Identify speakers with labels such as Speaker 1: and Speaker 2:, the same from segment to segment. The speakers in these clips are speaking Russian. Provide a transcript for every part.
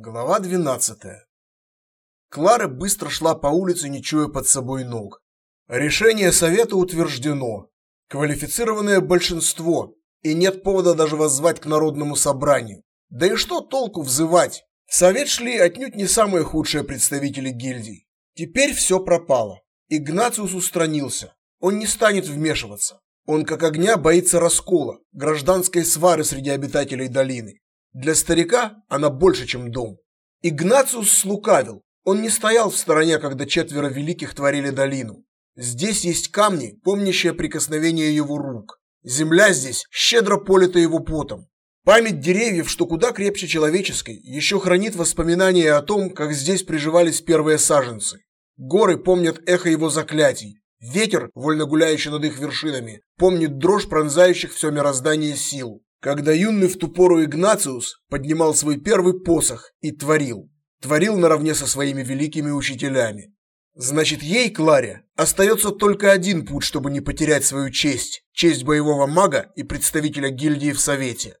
Speaker 1: Глава 12. Клара быстро шла по улице, не чуя под собой ног. Решение совета утверждено. Квалифицированное большинство, и нет повода даже воззвать к народному собранию. Да и что толку взывать? В совет шли отнюдь не самые худшие представители гильдий. Теперь все пропало. Игнациус устранился. Он не станет вмешиваться. Он как огня боится раскола, гражданской свары среди обитателей долины. Для старика она больше, чем дом. Игнациус слукавил. Он не стоял в стороне, когда четверо великих творили долину. Здесь есть камни, помнящие прикосновение его рук. Земля здесь щедро полита его потом. Память деревьев, что куда крепче человеческой, еще хранит воспоминания о том, как здесь приживались первые саженцы. Горы помнят эхо его заклятий. Ветер, вольно гуляющий над их вершинами, помнит дрожь пронзающих все мироздание сил. Когда юный в ту пору Игнациус поднимал свой первый посох и творил, творил наравне со своими великими учителями. Значит, ей, Кларе, остается только один путь, чтобы не потерять свою честь, честь боевого мага и представителя гильдии в совете.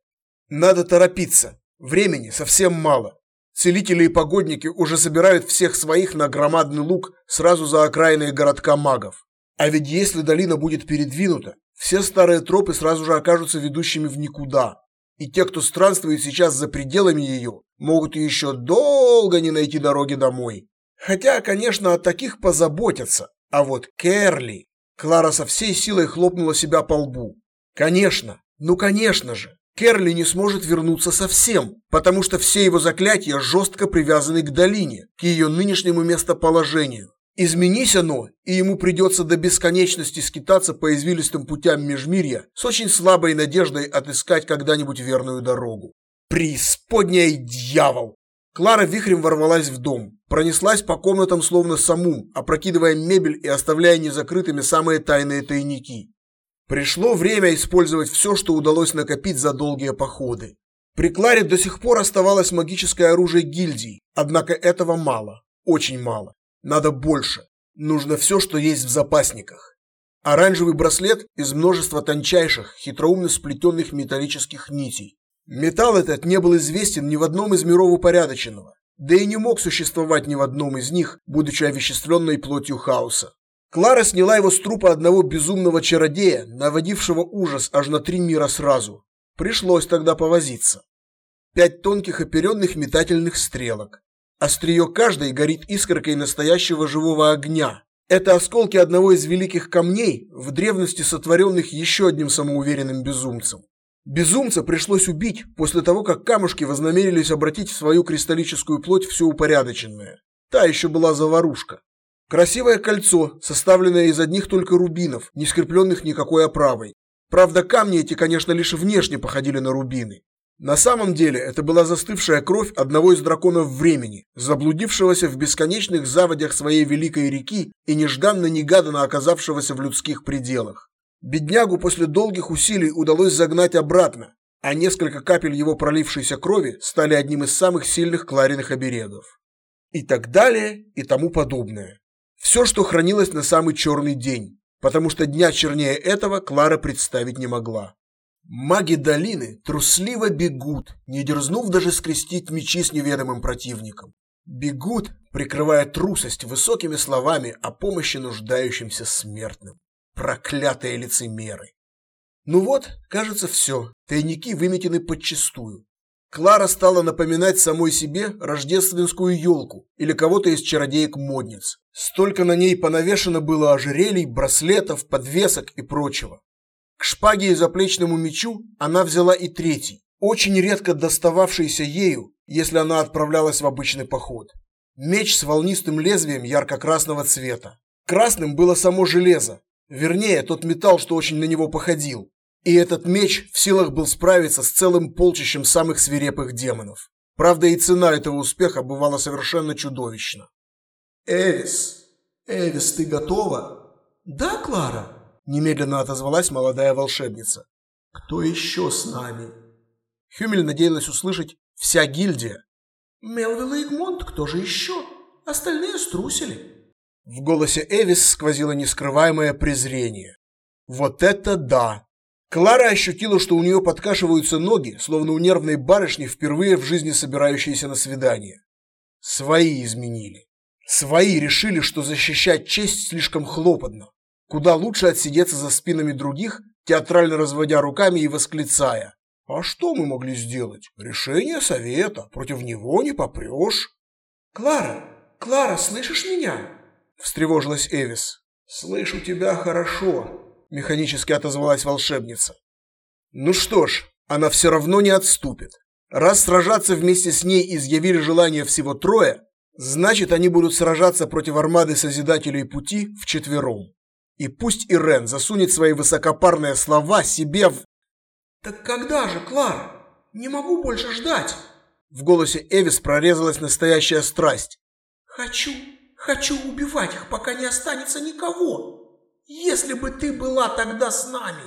Speaker 1: Надо торопиться. Времени совсем мало. Целители и погодники уже собирают всех своих на громадный луг сразу за окраиной городка магов. А ведь если долина будет передвинута, все старые тропы сразу же окажутся ведущими в никуда. И те, кто странствует сейчас за пределами ее, могут еще долго не найти дороги домой. Хотя, конечно, о таких позаботятся. А вот Керли... Клара со всей силой хлопнула себя по лбу. Конечно, ну конечно же. Керли не сможет вернуться совсем, потому что все его заклятия жестко привязаны к долине, к ее нынешнему местоположению. Изменись оно, и ему придется до бесконечности скитаться по извилистым путям межмирья с очень слабой надеждой отыскать когда-нибудь верную дорогу. Преисподняя дьявол! Клара вихрем ворвалась в дом, пронеслась по комнатам словно самум, опрокидывая мебель и оставляя незакрытыми самые тайные тайники. Пришло время использовать все, что удалось накопить за долгие походы. При Кларе до сих пор оставалось магическое оружие гильдии, однако этого мало, очень мало. Надо больше. Нужно все, что есть в запасниках. Оранжевый браслет из множества тончайших, хитроумно сплетенных металлических нитей. Металл этот не был известен ни в одном из миров упорядоченного, да и не мог существовать ни в одном из них, будучи овеществленной плотью хаоса. Клара сняла его с трупа одного безумного чародея, наводившего ужас аж на три мира сразу. Пришлось тогда повозиться. Пять тонких оперенных метательных стрелок, Острие каждой горит искоркой настоящего живого огня. Это осколки одного из великих камней, в древности сотворенных еще одним самоуверенным безумцем. Безумца пришлось убить после того, как камушки вознамерились обратить в свою кристаллическую плоть все упорядоченное. Та еще была заварушка. Красивое кольцо, составленное из одних только рубинов, не скрепленных никакой оправой. Правда, камни эти, конечно, лишь внешне походили на рубины. На самом деле это была застывшая кровь одного из драконов времени, заблудившегося в бесконечных заводях своей великой реки и нежданно-негаданно оказавшегося в людских пределах. Беднягу после долгих усилий удалось загнать обратно, а несколько капель его пролившейся крови стали одним из самых сильных клариных оберегов. И так далее, и тому подобное. Все, что хранилось на самый черный день, потому что дня чернее этого Клара представить не могла. Маги долины трусливо бегут, не дерзнув даже скрестить мечи с неведомым противником. Бегут, прикрывая трусость высокими словами о помощи нуждающимся смертным. Проклятые лицемеры. Ну вот, кажется, все. Тайники выметены подчистую. Клара стала напоминать самой себе рождественскую елку или кого-то из чародеек-модниц. Столько на ней понавешено было ожерелий, браслетов, подвесок и прочего. К шпаге и заплечному мечу она взяла и третий, очень редко достававшийся ею, если она отправлялась в обычный поход. Меч с волнистым лезвием ярко-красного цвета. Красным было само железо, вернее, тот металл, что очень на него походил. И этот меч в силах был справиться с целым полчищем самых свирепых демонов. Правда, и цена этого успеха бывала совершенно чудовищна.
Speaker 2: Эвис, Эвис, ты готова?
Speaker 1: Да, Клара немедленно отозвалась молодая волшебница.
Speaker 2: Кто еще с нами?
Speaker 1: Хюмель надеялась услышать вся гильдия.
Speaker 2: Мелвилл и Игмонт, кто же еще? Остальные струсили.
Speaker 1: В голосе Эвис сквозило нескрываемое презрение. Вот это да! Клара ощутила, что у нее подкашиваются ноги, словно у нервной барышни, впервые в жизни собирающейся на свидание. Свои изменили. Свои решили, что защищать честь слишком хлопотно. Куда лучше отсидеться за спинами других, театрально разводя руками и восклицая. А что мы могли сделать? Решение совета. Против него не попрешь.
Speaker 2: Клара, Клара, слышишь меня?
Speaker 1: Встревожилась Эвис. Слышу тебя хорошо, механически отозвалась волшебница. Ну что ж, она все равно не отступит. Раз сражаться вместе с ней изъявили желание всего трое, значит, они будут сражаться против армады Созидателей Пути вчетвером. И пусть Ирен засунет свои высокопарные слова себе в...
Speaker 2: «Так когда же, Клара? Не могу больше ждать!»
Speaker 1: В голосе Эвис прорезалась настоящая страсть.
Speaker 2: «Хочу, хочу убивать их, пока не останется никого! Если бы ты была тогда с нами!»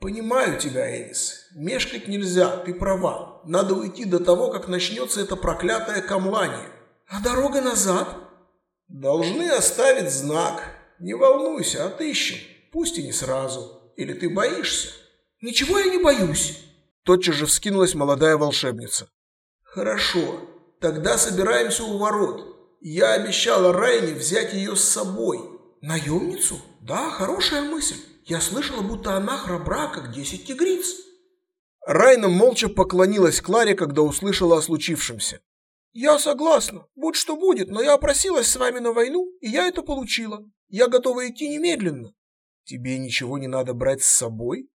Speaker 1: «Понимаю тебя, Эвис. Мешкать нельзя, ты права. Надо уйти до того, как начнется это проклятое камлание».
Speaker 2: «А дорога назад?»
Speaker 1: «Должны оставить знак. Не волнуйся, отыщем. Пусть и не сразу. Или ты боишься?»
Speaker 2: «Ничего я не боюсь!»
Speaker 1: Тотчас же вскинулась молодая волшебница.
Speaker 2: «Хорошо. Тогда собираемся у ворот. Я обещала Райне взять ее с собой». «Наемницу? Да, хорошая мысль. Я слышала, будто она храбра, как десять тигриц».
Speaker 1: Райна молча поклонилась Кларе, когда услышала о случившемся.
Speaker 2: «Я согласна. Будь что будет, но я просилась с вами на войну, и я это получила. Я готова идти немедленно».
Speaker 1: «Тебе ничего не надо брать с собой?»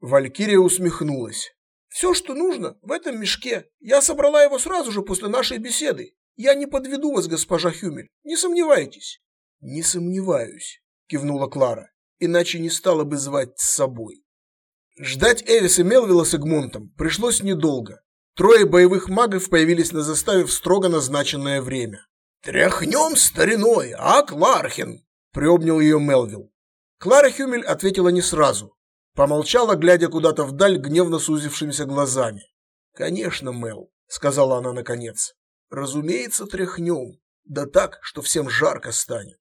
Speaker 1: Валькирия усмехнулась.
Speaker 2: «Все, что нужно, в этом мешке. Я собрала его сразу же после нашей беседы. Я не подведу вас, госпожа Хюмель. Не сомневайтесь».
Speaker 1: «Не сомневаюсь», – кивнула Клара, «иначе не стала бы звать с собой». Ждать Эвис и Мелвилла с Эгмонтом пришлось недолго. Трое боевых магов появились на заставе в строго назначенное время.
Speaker 2: «Тряхнем стариной, а, Клархин?» – приобнял ее Мелвилл.
Speaker 1: Клара Хюмель ответила не сразу. Помолчала, глядя куда-то вдаль гневно сузившимися глазами. «Конечно, Мел», — сказала она наконец. «Разумеется, тряхнем. Да так, что всем жарко станет».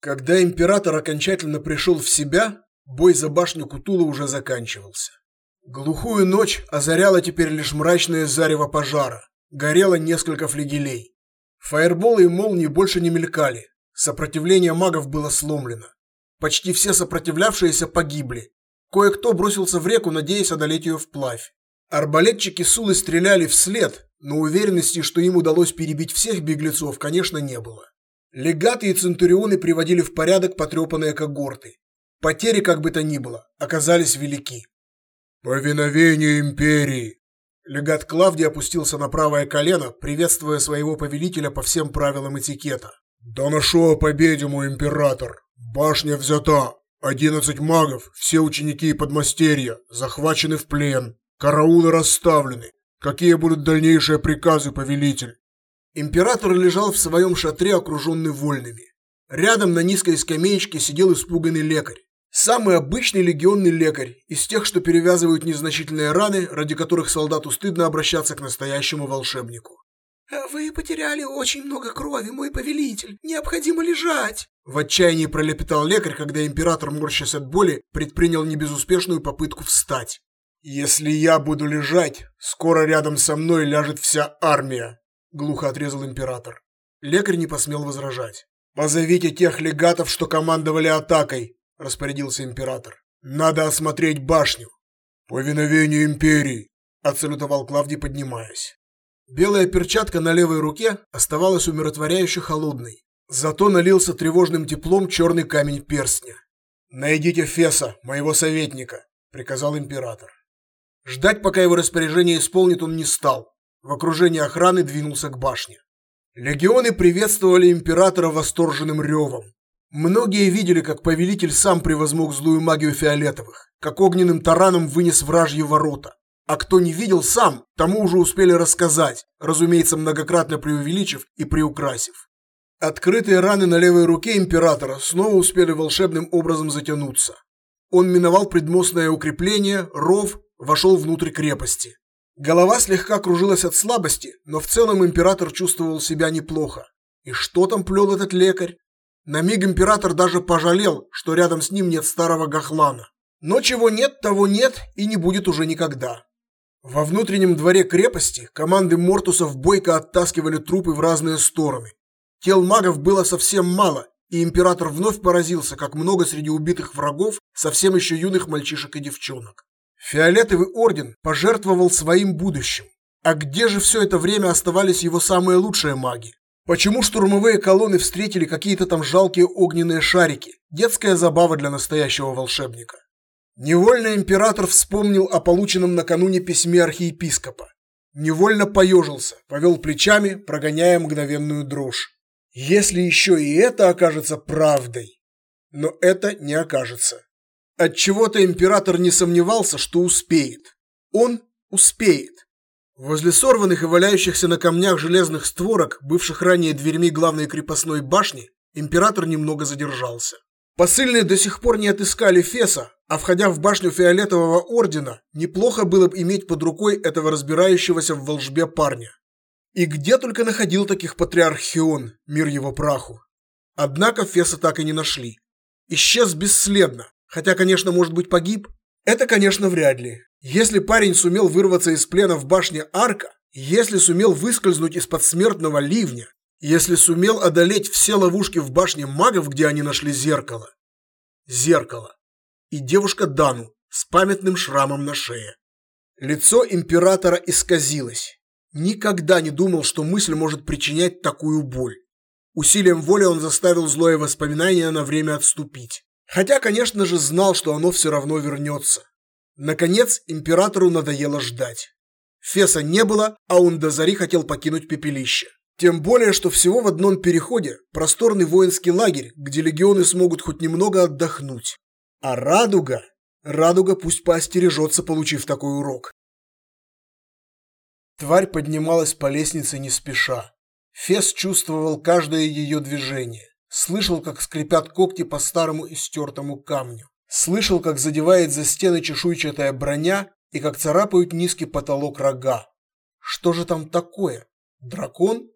Speaker 1: Когда император окончательно пришел в себя, бой за башню Кутула уже заканчивался. Глухую ночь озаряло теперь лишь мрачное зарево пожара. Горело несколько флигелей. Фаерболы и молнии больше не мелькали. Сопротивление магов было сломлено. Почти все сопротивлявшиеся погибли. Кое-кто бросился в реку, надеясь одолеть ее вплавь. Арбалетчики Сулы стреляли вслед, но уверенности, что им удалось перебить всех беглецов, конечно, не было. Легаты и центурионы приводили в порядок потрепанные когорты. Потери, как бы то ни было, оказались велики. «Повиновение империи!» Легат Клавдий опустился на правое колено, приветствуя своего повелителя по всем правилам этикета. «Доношу о победе, мой император!» Башня взята. Одиннадцать магов, все ученики и подмастерья, захвачены в плен. Караулы расставлены. Какие будут дальнейшие приказы, повелитель? Император лежал в своем шатре, окруженный вольными. Рядом на низкой скамеечке сидел испуганный лекарь. Самый обычный легионный лекарь, из тех, что перевязывают незначительные раны, ради которых солдату стыдно обращаться к настоящему волшебнику.
Speaker 2: «Вы потеряли очень много крови, мой повелитель. Необходимо лежать!»
Speaker 1: В отчаянии пролепетал лекарь, когда император, морщась от боли, предпринял небезуспешную попытку встать. «Если я буду лежать, скоро рядом со мной ляжет вся армия», — глухо отрезал император. Лекарь не посмел возражать. «Позовите тех легатов, что командовали атакой», — распорядился император. «Надо осмотреть башню». «Повиновение империи», — отсалютовал Клавдий, поднимаясь. Белая перчатка на левой руке оставалась умиротворяюще холодной. Зато налился тревожным теплом черный камень перстня. «Найдите Феса, моего советника», – приказал император. Ждать, пока его распоряжение исполнит, он не стал. В окружении охраны двинулся к башне. Легионы приветствовали императора восторженным ревом. Многие видели, как повелитель сам превозмог злую магию фиолетовых, как огненным тараном вынес вражьи ворота. А кто не видел сам, тому уже успели рассказать, разумеется, многократно преувеличив и приукрасив. Открытые раны на левой руке императора снова успели волшебным образом затянуться. Он миновал предмостное укрепление, ров, вошел внутрь крепости. Голова слегка кружилась от слабости, но в целом император чувствовал себя неплохо. И что там плел этот лекарь? На миг император даже пожалел, что рядом с ним нет старого Гахлана. Но чего нет, того нет и не будет уже никогда. Во внутреннем дворе крепости команды Мортусов бойко оттаскивали трупы в разные стороны. Тел магов было совсем мало, и император вновь поразился, как много среди убитых врагов совсем еще юных мальчишек и девчонок. Фиолетовый орден пожертвовал своим будущим. А где же все это время оставались его самые лучшие маги? Почему штурмовые колонны встретили какие-то там жалкие огненные шарики? Детская забава для настоящего волшебника. Невольно император вспомнил о полученном накануне письме архиепископа. Невольно поежился, повел плечами, прогоняя мгновенную дрожь. Если еще и это окажется правдой. Но это не окажется. Отчего-то император не сомневался, что успеет. Он успеет. Возле сорванных и валяющихся на камнях железных створок, бывших ранее дверьми главной крепостной башни, император немного задержался. Посыльные до сих пор не отыскали Феса, а входя в башню Фиолетового ордена, неплохо было бы иметь под рукой этого разбирающегося в волжбе парня. И где только находил таких патриарх Хион, мир его праху. Однако Феса так и не нашли. Исчез бесследно, хотя, конечно, может быть погиб. Это, конечно, вряд ли. Если парень сумел вырваться из плена в башне Арка, если сумел выскользнуть из-под смертного ливня, если сумел одолеть все ловушки в башне магов, где они нашли зеркало. Зеркало и девушка Дану с памятным шрамом на шее. Лицо императора исказилось. Никогда не думал, что мысль может причинять такую боль. Усилием воли он заставил злое воспоминание на время отступить. Хотя, конечно же, знал, что оно все равно вернется. Наконец, императору надоело ждать. Феса не было, а он до зари хотел покинуть пепелище. Тем более, что всего в одном переходе просторный воинский лагерь, где легионы смогут хоть немного отдохнуть. А радуга? Радуга пусть поостережется, получив такой урок. Тварь поднималась по лестнице не спеша. Фес чувствовал каждое ее движение. Слышал, как скрипят когти по старому истертому камню. Слышал, как задевает за стены чешуйчатая броня и как царапают низкий потолок рога. Что же там такое? Дракон?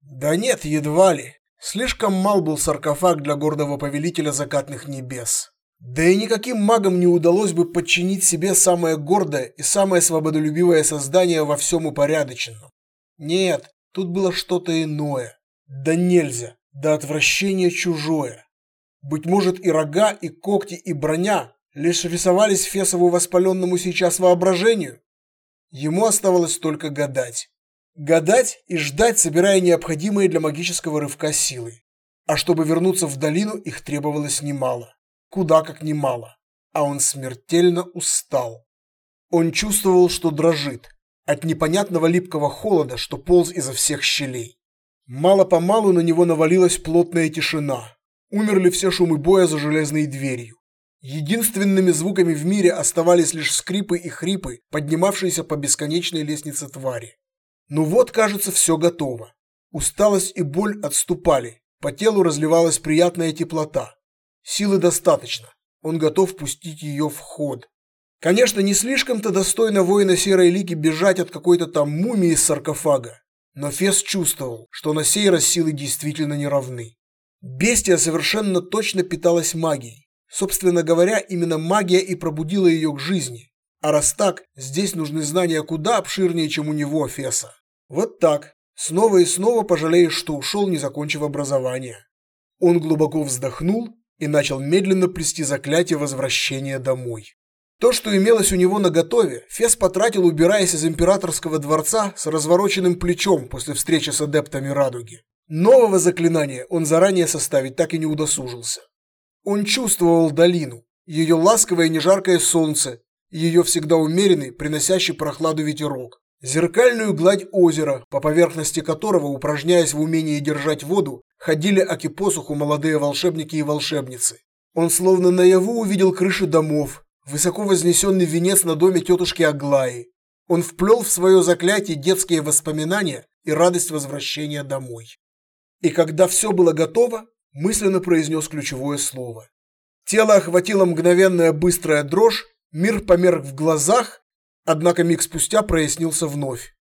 Speaker 1: Да нет, едва ли. Слишком мал был саркофаг для гордого повелителя закатных небес. Да и никаким магам не удалось бы подчинить себе самое гордое и самое свободолюбивое создание во всем упорядоченном. Нет, тут было что-то иное. Да нельзя, до отвращения чужое. Быть может и рога, и когти, и броня лишь рисовались Фесову воспаленному сейчас воображению? Ему оставалось только гадать. Гадать и ждать, собирая необходимые для магического рывка силы. А чтобы вернуться в долину, их требовалось немало куда как немало, а он смертельно устал. Он чувствовал, что дрожит от непонятного липкого холода, что полз изо всех щелей. Мало-помалу на него навалилась плотная тишина. Умерли все шумы боя за железной дверью. Единственными звуками в мире оставались лишь скрипы и хрипы, поднимавшиеся по бесконечной лестнице твари. Ну вот, кажется, все готово. Усталость и боль отступали, по телу разливалась приятная теплота. Силы достаточно. Он готов пустить ее в ход. Конечно, не слишком-то достойно воина Серой Лиги бежать от какой-то там мумии из саркофага. Но Фес чувствовал, что на сей раз силы действительно не равны. Бестия совершенно точно питалась магией. Собственно говоря, именно магия и пробудила ее к жизни. А раз так, здесь нужны знания куда обширнее, чем у него, Феса. Вот так. Снова и снова пожалеешь, что ушел, не закончив образование. Он глубоко вздохнул и начал медленно плести заклятие возвращения домой. То, что имелось у него наготове, Фес потратил, убираясь из императорского дворца с развороченным плечом после встречи с адептами Радуги. Нового заклинания он заранее составить так и не удосужился. Он чувствовал долину, ее ласковое нежаркое солнце, ее всегда умеренный, приносящий прохладу ветерок, зеркальную гладь озера, по поверхности которого, упражняясь в умении держать воду, ходили аки посуху молодые волшебники и волшебницы. Он словно наяву увидел крыши домов, высоко вознесенный венец на доме тетушки Аглаи. Он вплел в свое заклятие детские воспоминания и радость возвращения домой. И когда все было готово, мысленно произнес ключевое слово. Тело охватило мгновенная быстрая дрожь, мир померк в глазах, однако миг спустя прояснился вновь.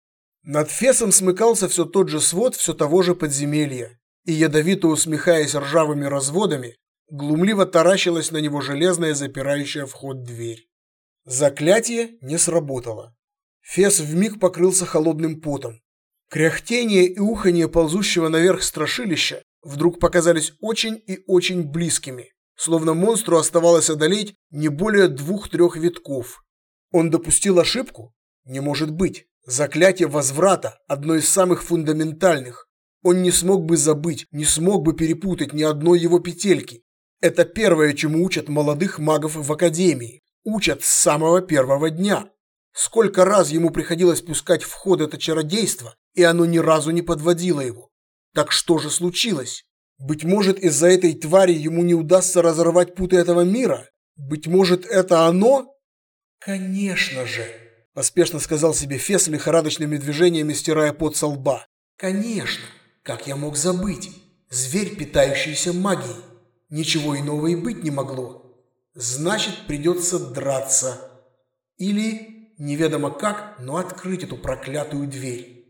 Speaker 1: Над Фесом смыкался все тот же свод все того же подземелья и ядовито усмехаясь ржавыми разводами, глумливо таращилась на него железная запирающая вход дверь. Заклятие не сработало. Фес вмиг покрылся холодным потом. Кряхтение и уханье ползущего наверх страшилища вдруг показались очень и очень близкими, словно монстру оставалось одолеть не более двух-трех витков. Он допустил ошибку? Не может быть. Заклятие возврата – одно из самых фундаментальных. Он не смог бы забыть, не смог бы перепутать ни одной его петельки. Это первое, чему учат молодых магов в академии. Учат с самого первого дня. Сколько раз ему приходилось пускать в ход это чародейство, и оно ни разу не подводило его. Так что же случилось? Быть может, из-за этой твари ему не удастся разорвать путы этого мира? Быть может, это оно?
Speaker 2: Конечно же,
Speaker 1: поспешно сказал себе Фес лихорадочными движениями стирая пот со лба.
Speaker 2: Конечно, как я мог забыть? Зверь, питающийся магией. Ничего иного и быть не могло. Значит, придется драться. Или, неведомо как, но открыть эту проклятую дверь.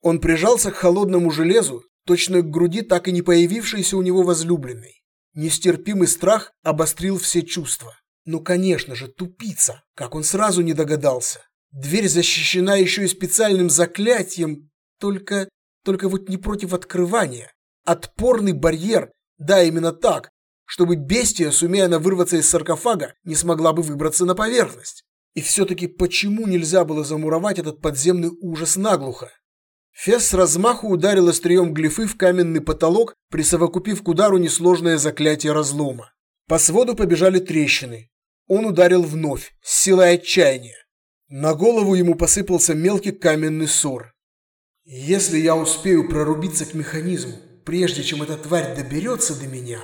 Speaker 1: Он прижался к холодному железу точно к груди так и не появившейся у него возлюбленной. Нестерпимый страх обострил все чувства. Ну, конечно же, тупица, как он сразу не догадался. Дверь защищена еще и специальным заклятием, только только вот не против открывания. Отпорный барьер, да, именно так, чтобы бестия, сумея она вырваться из саркофага, не смогла бы выбраться на поверхность. И все-таки почему нельзя было замуровать этот подземный ужас наглухо? Фес с размаху ударил острием глифы в каменный потолок, присовокупив к удару несложное заклятие разлома. По своду побежали трещины. Он ударил вновь, с силой отчаяния. На голову ему посыпался мелкий каменный ссор.
Speaker 2: «Если я успею прорубиться к механизму, прежде чем эта тварь доберется до меня...»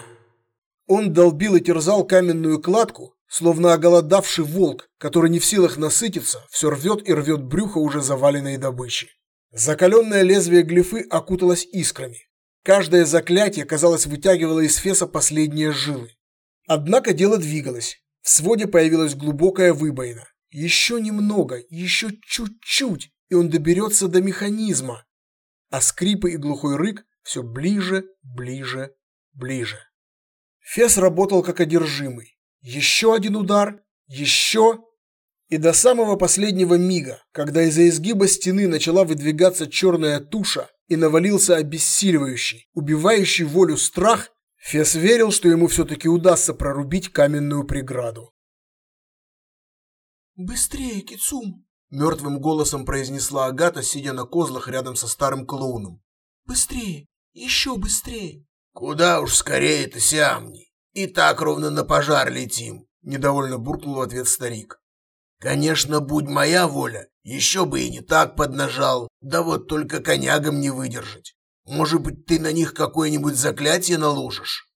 Speaker 1: Он долбил и терзал каменную кладку, словно оголодавший волк, который не в силах насытиться, все рвет и рвет брюхо уже заваленной добычи. Закаленное лезвие глифы окуталось искрами. Каждое заклятие, казалось, вытягивало из Феса последние жилы. Однако дело двигалось. В своде появилась глубокая выбоина. Еще немного, еще чуть-чуть, и он доберется до механизма. А скрипы и глухой рык все ближе, ближе, ближе. Фес работал как одержимый. Еще один удар, еще и до самого последнего мига, когда из-за изгиба стены начала выдвигаться черная туша и навалился обессиливающий, убивающий волю страх, Фес верил, что ему все-таки удастся прорубить каменную преграду.
Speaker 2: «Быстрее, Кицум!»
Speaker 1: – мертвым голосом произнесла Агата, сидя на козлах рядом со старым клоуном.
Speaker 2: «Быстрее! Еще быстрее!»
Speaker 3: «Куда уж скорее-то, Сиамни! И так ровно на пожар летим!» – недовольно буркнул в ответ старик. Конечно, будь моя воля, еще бы и не так поднажал, да вот только конягам не выдержать. Может быть, ты на них какое-нибудь заклятие наложишь?»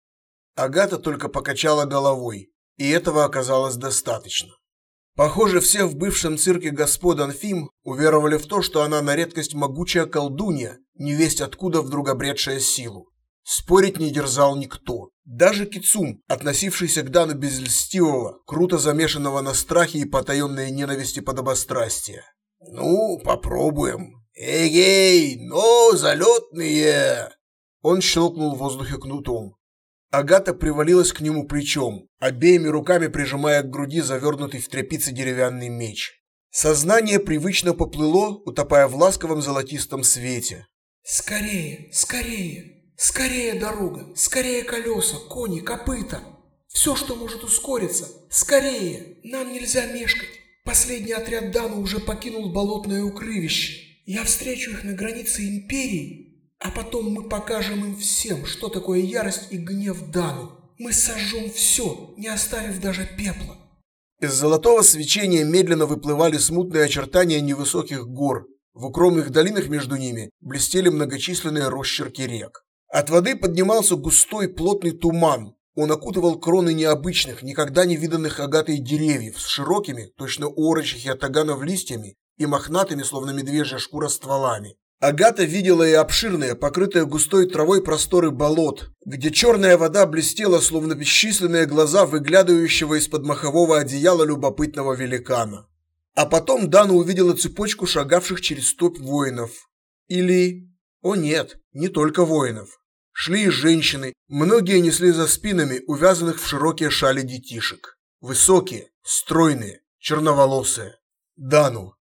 Speaker 1: Агата только покачала головой, и этого оказалось достаточно. Похоже, все в бывшем цирке господ Анфим уверовали в то, что она на редкость могучая колдунья, невесть откуда вдруг обретшая силу. Спорить не дерзал никто. Даже Кицум, относившийся к Дану без льстивого, круто замешанного на страхе и потаенной ненависти подобострастия.
Speaker 3: «Ну, попробуем. Эгей, ну, залетные!»
Speaker 1: Он щелкнул в воздухе кнутом. Агата привалилась к нему плечом, обеими руками прижимая к груди завернутый в тряпицы деревянный меч. Сознание привычно поплыло, утопая в ласковом золотистом свете.
Speaker 2: «Скорее, скорее!» Скорее дорога, скорее колеса, кони, копыта. Все, что может ускориться. Скорее! Нам нельзя мешкать. Последний отряд Дана уже покинул болотное укрывище. Я встречу их на границе Империи, а потом мы покажем им всем, что такое ярость и гнев Дану. Мы сожжем все, не оставив даже пепла.
Speaker 1: Из золотого свечения медленно выплывали смутные очертания невысоких гор. В укромных долинах между ними блестели многочисленные росчерки рек. От воды поднимался густой плотный туман. Он окутывал кроны необычных, никогда не виданных агатой деревьев с широкими, точно орочих ятаганов листьями и мохнатыми, словно медвежья шкура, стволами. Агата видела и обширные, покрытые густой травой просторы болот, где черная вода блестела, словно бесчисленные глаза выглядывающего из-под махового одеяла любопытного великана. А потом Дана увидела цепочку шагавших через стопь воинов. Или... О нет, не только воинов. Шли и женщины, многие несли за спинами увязанных в широкие шали детишек. Высокие, стройные, черноволосые. Дану.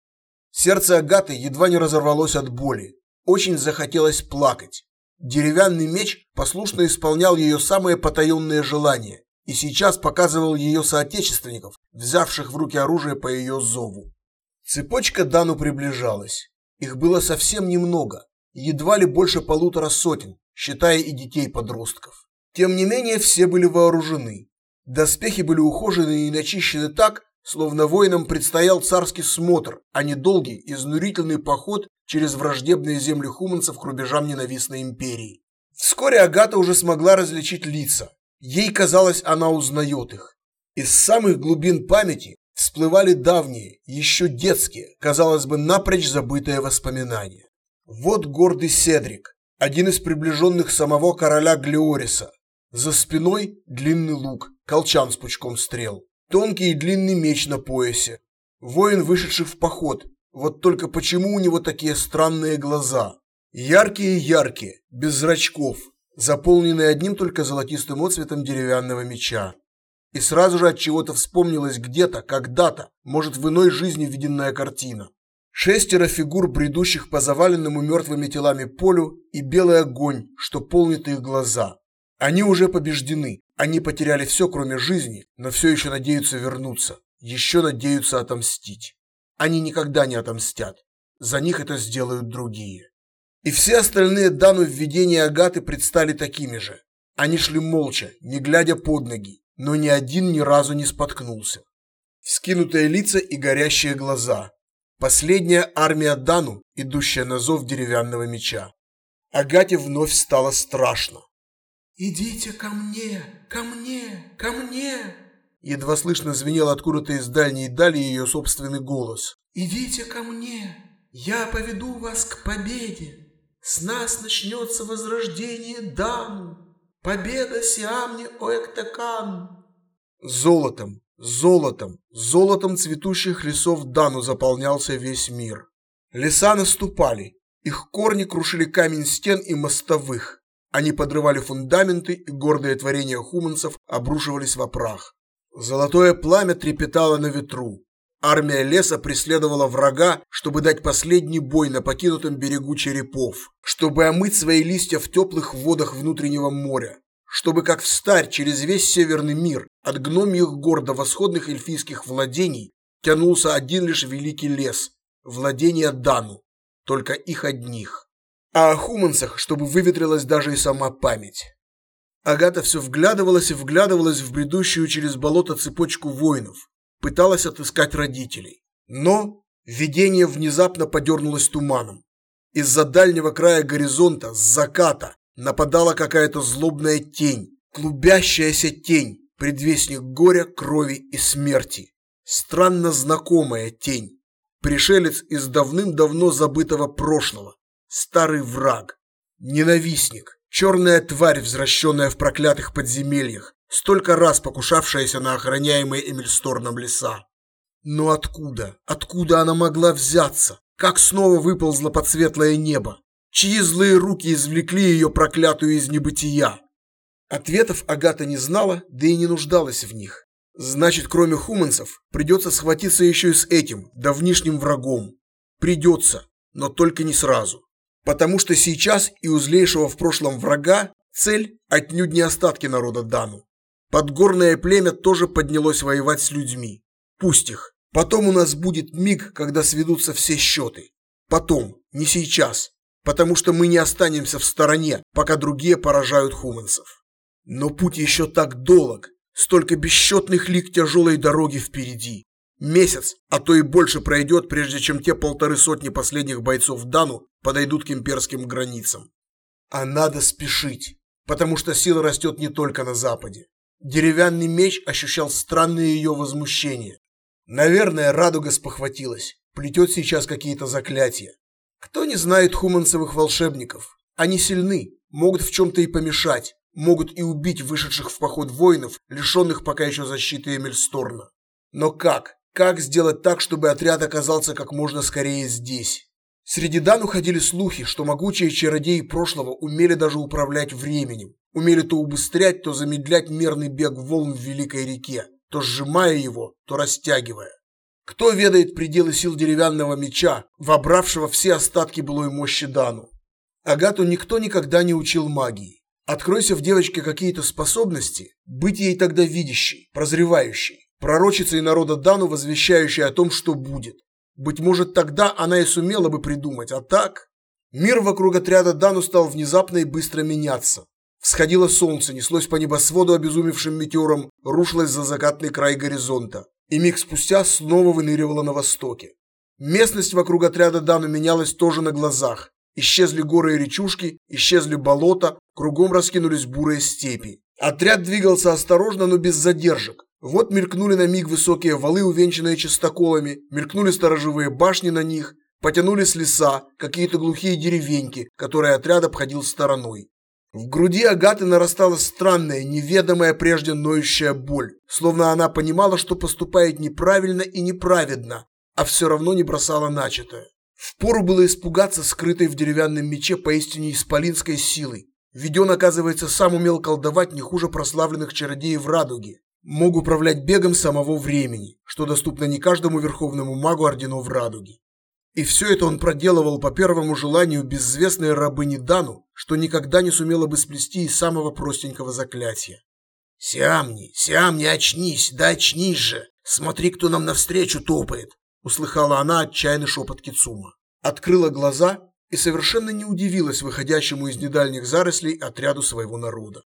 Speaker 1: Сердце Агаты едва не разорвалось от боли. Очень захотелось плакать. Деревянный меч послушно исполнял ее самые потаенные желания и сейчас показывал ее соотечественников, взявших в руки оружие по ее зову. Цепочка Дану приближалась. Их было совсем немного, едва ли больше полутора сотен, считая и детей-подростков. Тем не менее, все были вооружены. Доспехи были ухожены и начищены так, словно воинам предстоял царский смотр, а не долгий, изнурительный поход через враждебные земли хуманцев к рубежам ненавистной империи. Вскоре Агата уже смогла различить лица, Ей казалось, она узнает их. Из самых глубин памяти всплывали давние, еще детские, казалось бы, напрочь забытые воспоминания. Вот гордый Седрик, один из приближенных самого короля Глеориса. За спиной длинный лук, колчан с пучком стрел, тонкий и длинный меч на поясе. Воин, вышедший в поход. Вот только почему у него такие странные глаза? Яркие-яркие, без зрачков, заполненный одним только золотистым отцветом деревянного меча. И сразу же от чего-то вспомнилась где-то, когда-то, может, в иной жизни виденная картина. Шестеро фигур, бредущих по заваленному мертвыми телами полю, и белый огонь, что полнит их глаза. Они уже побеждены. Они потеряли все, кроме жизни, но все еще надеются вернуться. Еще надеются отомстить. Они никогда не отомстят. За них это сделают другие. И все остальные Дану в видении Агаты предстали такими же. Они шли молча, не глядя под ноги, но ни один ни разу не споткнулся. Скинутые лица и горящие глаза. Последняя армия Дану, идущая на зов деревянного меча. Агате вновь стало страшно.
Speaker 2: «Идите ко мне, ко мне, ко мне!»
Speaker 1: Едва слышно звенел откуда-то из дальней дали ее собственный голос.
Speaker 2: «Идите ко мне, я поведу вас к победе!» С нас начнется возрождение Дану, победа Сиамни Оэктакан.
Speaker 1: Золотом, золотом, золотом цветущих лесов Дану заполнялся весь мир. Леса наступали, их корни крушили камень стен и мостовых. Они подрывали фундаменты, и гордые творения хуманцев обрушивались в прах. Золотое пламя трепетало на ветру. Армия леса преследовала врага, чтобы дать последний бой на покинутом берегу черепов, чтобы омыть свои листья в теплых водах внутреннего моря, чтобы, как встарь через весь северный мир, от гномьих гор до восходных эльфийских владений тянулся один лишь великий лес – владение Дану, только их одних. А о хуманцах, чтобы выветрилась даже и сама память. Агата все вглядывалась и вглядывалась в бредущую через болото цепочку воинов, пыталась отыскать родителей. Но видение внезапно подернулось туманом. Из-за дальнего края горизонта, с заката, нападала какая-то злобная тень, клубящаяся тень, предвестник горя, крови и смерти. Странно знакомая тень. Пришелец из давным-давно забытого прошлого. Старый враг. Ненавистник. Черная тварь, возвращенная в проклятых подземельях, столько раз покушавшаяся на охраняемые Эмильсторном леса. Но откуда? Откуда она могла взяться? Как снова выползла под светлое небо? Чьи злые руки извлекли ее проклятую из небытия? Ответов Агата не знала, да и не нуждалась в них. Значит, кроме хуманцев, придется схватиться еще и с этим, давнишним врагом. Придется, но только не сразу. Потому что сейчас и у злейшего в прошлом врага цель отнюдь не остатки народа Дану. Подгорное племя тоже поднялось воевать с людьми. Пусть их. Потом у нас будет миг, когда сведутся все счеты. Потом, не сейчас. Потому что мы не останемся в стороне, пока другие поражают хуманцев. Но путь еще так долг. Столько бесчетных лик тяжелой дороги впереди. Месяц, а то и больше пройдет, прежде чем те полторы сотни последних бойцов Дану подойдут к имперским границам. А надо спешить, потому что сила растет не только на западе. Деревянный меч ощущал странное ее возмущение. Наверное, радуга спохватилась, плетет сейчас какие-то заклятия. Кто не знает хуманцевых волшебников? Они сильны, могут в чем-то и помешать, могут и убить вышедших в поход воинов, лишенных пока еще защиты Эмильсторна. Но как? Как сделать так, чтобы отряд оказался как можно скорее здесь? Среди дан уходили слухи, что могучие чародеи прошлого умели даже управлять временем, умели то убыстрять, то замедлять мерный бег волн в великой реке, то сжимая его, то растягивая. Кто ведает пределы сил деревянного меча, вобравшего все остатки былой мощи Дану? Агату никто никогда не учил магии. Откройся в девочке какие-то способности, быть ей тогда видящей, прозревающей, пророчицей народа Дану, возвещающей о том, что будет. Быть может, тогда она и сумела бы придумать, а так... Мир вокруг отряда Дану стал внезапно и быстро меняться. Всходило солнце, неслось по небосводу обезумевшим метеором, рушилось за закатный край горизонта и миг спустя снова выныривала на востоке. Местность вокруг отряда Дану менялась тоже на глазах. Исчезли горы и речушки, исчезли болота, кругом раскинулись бурые степи. Отряд двигался осторожно, но без задержек. Вот мелькнули на миг высокие валы, увенчанные частоколами, мелькнули сторожевые башни на них, потянулись леса, какие-то глухие деревеньки, которые отряд обходил стороной. В груди Агаты нарастала странная, неведомая прежде ноющая боль, словно она понимала, что поступает неправильно и неправедно, а все равно не бросала начатое. Впору было испугаться скрытой в деревянном мече поистине исполинской силой. Ведь он, оказывается, сам умел колдовать не хуже прославленных чародеев Радуги. Мог управлять бегом самого времени, что доступно не каждому верховному магу орденов Радуги. И все это он проделывал по первому желанию безвестной рабыни Дану, что никогда не сумела бы сплести из самого простенького заклятия.
Speaker 3: «Сиамни, Сиамни, очнись, да очнись же! Смотри, кто нам навстречу топает!»
Speaker 1: Услыхала она отчаянный шепот Кицума. Открыла глаза и совершенно не удивилась выходящему из недальних зарослей отряду своего народа.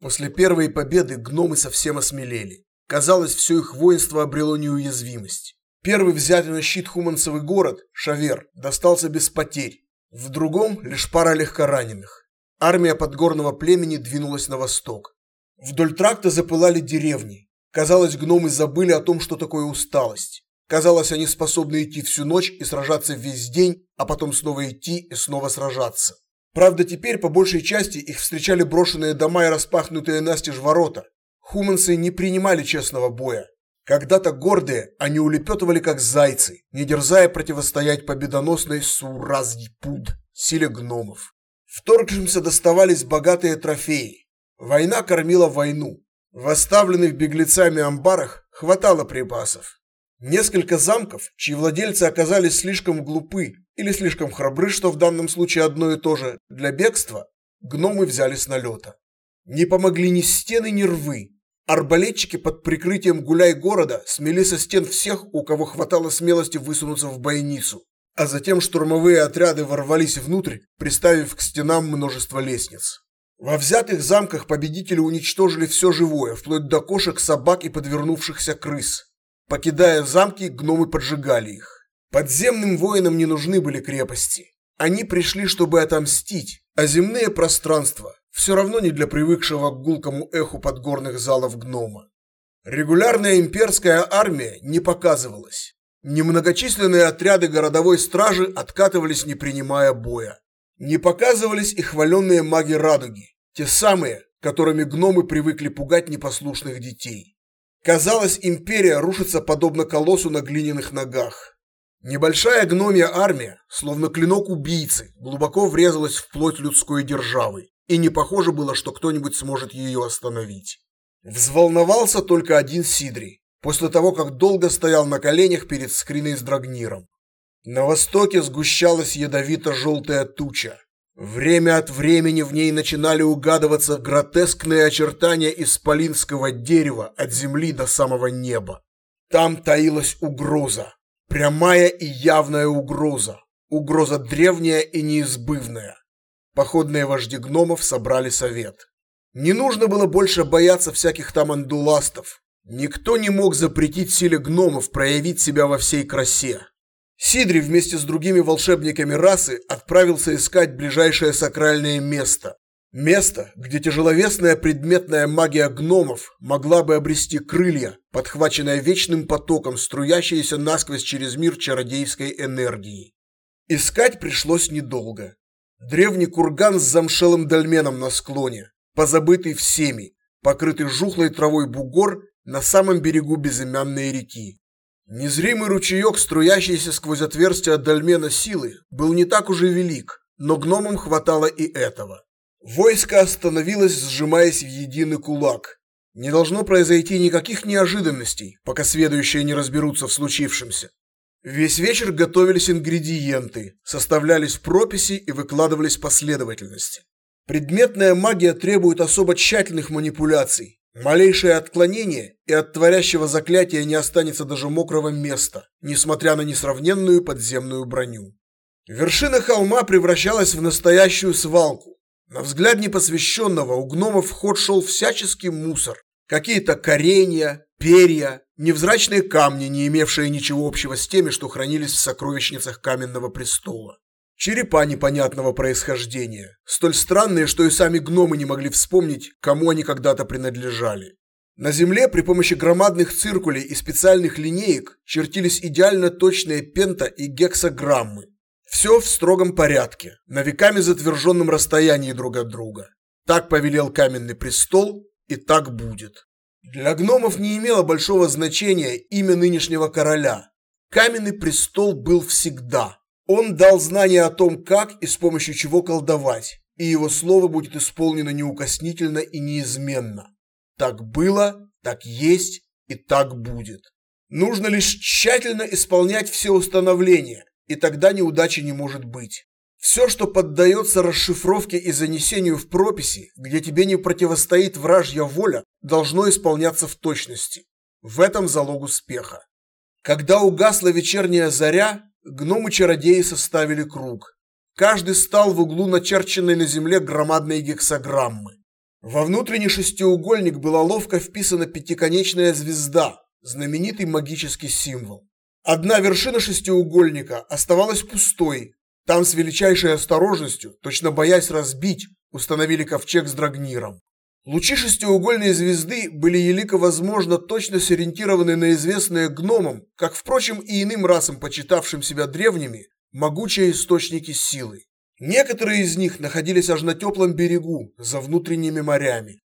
Speaker 1: После первой победы гномы совсем осмелели. Казалось, все их воинство обрело неуязвимость. Первый взятый на щит хуманцевый город, Шавер, достался без потерь. В другом лишь пара легкораненых. Армия подгорного племени двинулась на восток. Вдоль тракта запылали деревни. Казалось, гномы забыли о том, что такое усталость. Казалось, они способны идти всю ночь и сражаться весь день, а потом снова идти и снова сражаться. Правда, теперь по большей части их встречали брошенные дома и распахнутые настежь ворота. Хуманцы не принимали честного боя. Когда-то гордые, они улепетывали как зайцы, не дерзая противостоять победоносной Суразьпуд силе гномов. Вторгшимся доставались богатые трофеи. Война кормила войну. В оставленных беглецами амбарах хватало припасов. Несколько замков, чьи владельцы оказались слишком глупы или слишком храбры, что в данном случае одно и то же, для бегства, гномы взяли с налета. Не помогли ни стены, ни рвы, Арбалетчики под прикрытием гуляй города смели со стен всех, у кого хватало смелости высунуться в бойницу. А затем штурмовые отряды ворвались внутрь, приставив к стенам множество лестниц. Во взятых замках победители уничтожили все живое, вплоть до кошек, собак и подвернувшихся крыс. Покидая замки, гномы поджигали их. Подземным воинам не нужны были крепости. Они пришли, чтобы отомстить, а земные пространства все равно не для привыкшего к гулкому эху подгорных залов гнома. Регулярная имперская армия не показывалась. Немногочисленные отряды городовой стражи откатывались, не принимая боя. Не показывались и хваленные маги радуги, те самые, которыми гномы привыкли пугать непослушных детей. Казалось, империя рушится подобно колоссу на глиняных ногах. Небольшая гномья армия, словно клинок убийцы, глубоко врезалась в плоть людской державы и не похоже было, что кто-нибудь сможет ее остановить. Взволновался только один Сидри, после того, как долго стоял на коленях перед скриной с Драгниром. На востоке сгущалась ядовито-желтая туча. Время от времени в ней начинали угадываться гротескные очертания исполинского дерева от земли до самого неба. Там таилась угроза, прямая и явная угроза, угроза древняя и неизбывная. Походные вожди гномов собрали совет. Не нужно было больше бояться всяких там андуластов. Никто не мог запретить силе гномов проявить себя во всей красе. Сидри вместе с другими волшебниками расы отправился искать ближайшее сакральное место. Место, где тяжеловесная предметная магия гномов могла бы обрести крылья, подхваченная вечным потоком, струящейся насквозь через мир чародейской энергии. Искать пришлось недолго. Древний курган с замшелым дольменом на склоне, позабытый всеми, покрытый жухлой травой бугор на самом берегу безымянной реки. Незримый ручеек, струящийся сквозь отверстие от дольмена силы, был не так уже велик, но гномам хватало и этого. Войско остановилось, сжимаясь в единый кулак. Не должно произойти никаких неожиданностей, пока сведущие не разберутся в случившемся. Весь вечер готовились ингредиенты, составлялись прописи и выкладывались последовательности. Предметная магия требует особо тщательных манипуляций. Малейшее отклонение, и от творящего заклятия не останется даже мокрого места, несмотря на несравненную подземную броню. Вершина холма превращалась в настоящую свалку. На взгляд непосвященного у гномов в ход шел всяческий мусор. Какие-то коренья, перья, невзрачные камни, не имевшие ничего общего с теми, что хранились в сокровищницах каменного престола. Черепа непонятного происхождения, столь странные, что и сами гномы не могли вспомнить, кому они когда-то принадлежали. На земле при помощи громадных циркулей и специальных линеек чертились идеально точные пента и гексаграммы. Все в строгом порядке, на веками затверженном расстоянии друг от друга. Так повелел каменный престол, и так будет. Для гномов не имело большого значения имя нынешнего короля. Каменный престол был всегда. Он дал знание о том, как и с помощью чего колдовать, и его слово будет исполнено неукоснительно и неизменно. Так было, так есть и так будет. Нужно лишь тщательно исполнять все установления, и тогда неудачи не может быть. Все, что поддается расшифровке и занесению в прописи, где тебе не противостоит вражья воля, должно исполняться в точности. В этом залог успеха. Когда угасла вечерняя заря, Гномы-чародеи составили круг. Каждый стал в углу начерченной на земле громадной гексаграммы. Во внутренний шестиугольник была ловко вписана пятиконечная звезда, знаменитый магический символ. Одна вершина шестиугольника оставалась пустой. Там с величайшей осторожностью, точно боясь разбить, установили ковчег с драгниром. Лучи шестиугольной звезды были елико возможно точно сориентированы на известные гномам, как, впрочем, и иным расам, почитавшим себя древними, могучие источники силы. Некоторые из них находились аж на теплом берегу, за внутренними морями.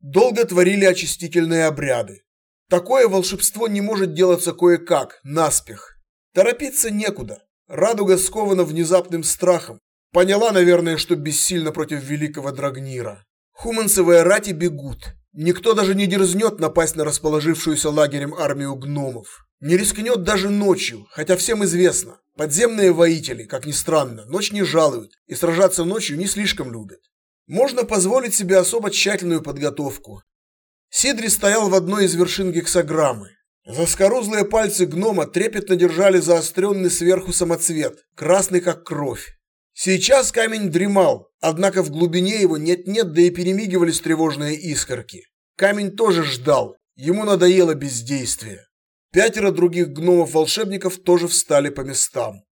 Speaker 1: Долго творили очистительные обряды. Такое волшебство не может делаться кое-как, наспех. Торопиться некуда. Радуга скована внезапным страхом. Поняла, наверное, что бессильно против великого Драгнира. Хуманцевые рати бегут. Никто даже не дерзнет напасть на расположившуюся лагерем армию гномов. Не рискнет даже ночью, хотя всем известно. Подземные воители, как ни странно, ночь не жалуют и сражаться ночью не слишком любят. Можно позволить себе особо тщательную подготовку. Сидри стоял в одной из вершин гексаграммы. Заскорузлые пальцы гнома трепетно держали заостренный сверху самоцвет, красный как кровь. Сейчас камень дремал, однако в глубине его нет-нет, да и перемигивались тревожные искорки. Камень тоже ждал, ему надоело бездействие. Пятеро других гномов-волшебников тоже встали по местам.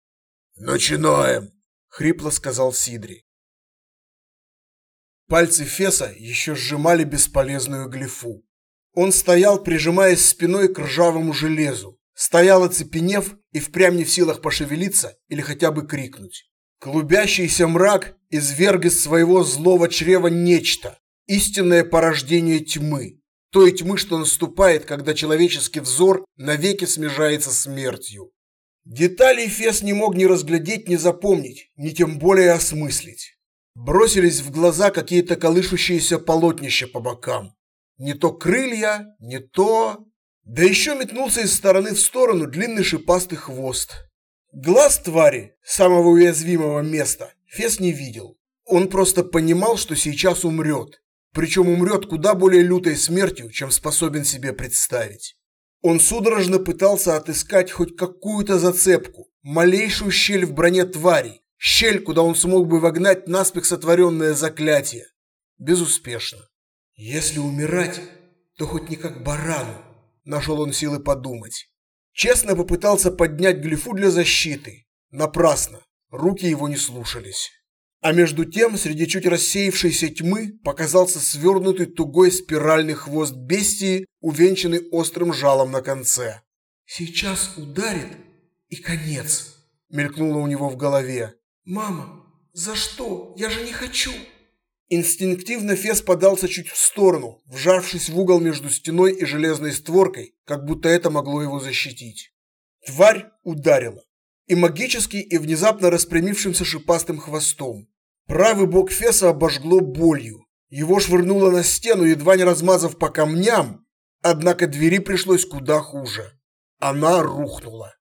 Speaker 3: «Начинаем!»
Speaker 1: – хрипло сказал Сидри. Пальцы Феса еще сжимали бесполезную глифу. Он стоял, прижимаясь спиной к ржавому железу. Стоял, оцепенев и впрямь не в силах пошевелиться или хотя бы крикнуть. Клубящийся мрак изверг из своего злого чрева нечто, истинное порождение тьмы, той тьмы, что наступает, когда человеческий взор навеки смежается смертью. Деталей Фес не мог ни разглядеть, ни запомнить, ни тем более осмыслить. Бросились в глаза какие-то колышущиеся полотнища по бокам. Не то крылья, не то... Да еще метнулся из стороны в сторону длинный шипастый хвост. Глаз твари, самого уязвимого места, Фес не видел. Он просто понимал, что сейчас умрет. Причем умрет куда более лютой смертью, чем способен себе представить. Он судорожно пытался отыскать хоть какую-то зацепку, малейшую щель в броне твари, щель, куда он смог бы вогнать наспех сотворенное заклятие. Безуспешно. Если умирать, то хоть не как барану, нашел он силы подумать. Честно попытался поднять глифу для защиты. Напрасно. Руки его не слушались. А между тем, среди чуть рассеявшейся тьмы, показался свернутый тугой спиральный хвост бестии, увенчанный острым жалом на конце.
Speaker 2: «Сейчас ударит, и конец», —
Speaker 1: мелькнуло у него в голове.
Speaker 2: «Мама, за что? Я же не хочу!»
Speaker 1: Инстинктивно Фес подался чуть в сторону, вжавшись в угол между стеной и железной створкой, как будто это могло его защитить. Тварь ударила. И магически, и внезапно распрямившимся шипастым хвостом. Правый бок Феса обожгло болью. Его швырнуло на стену, едва не размазав по камням, однако двери пришлось куда хуже. Она рухнула.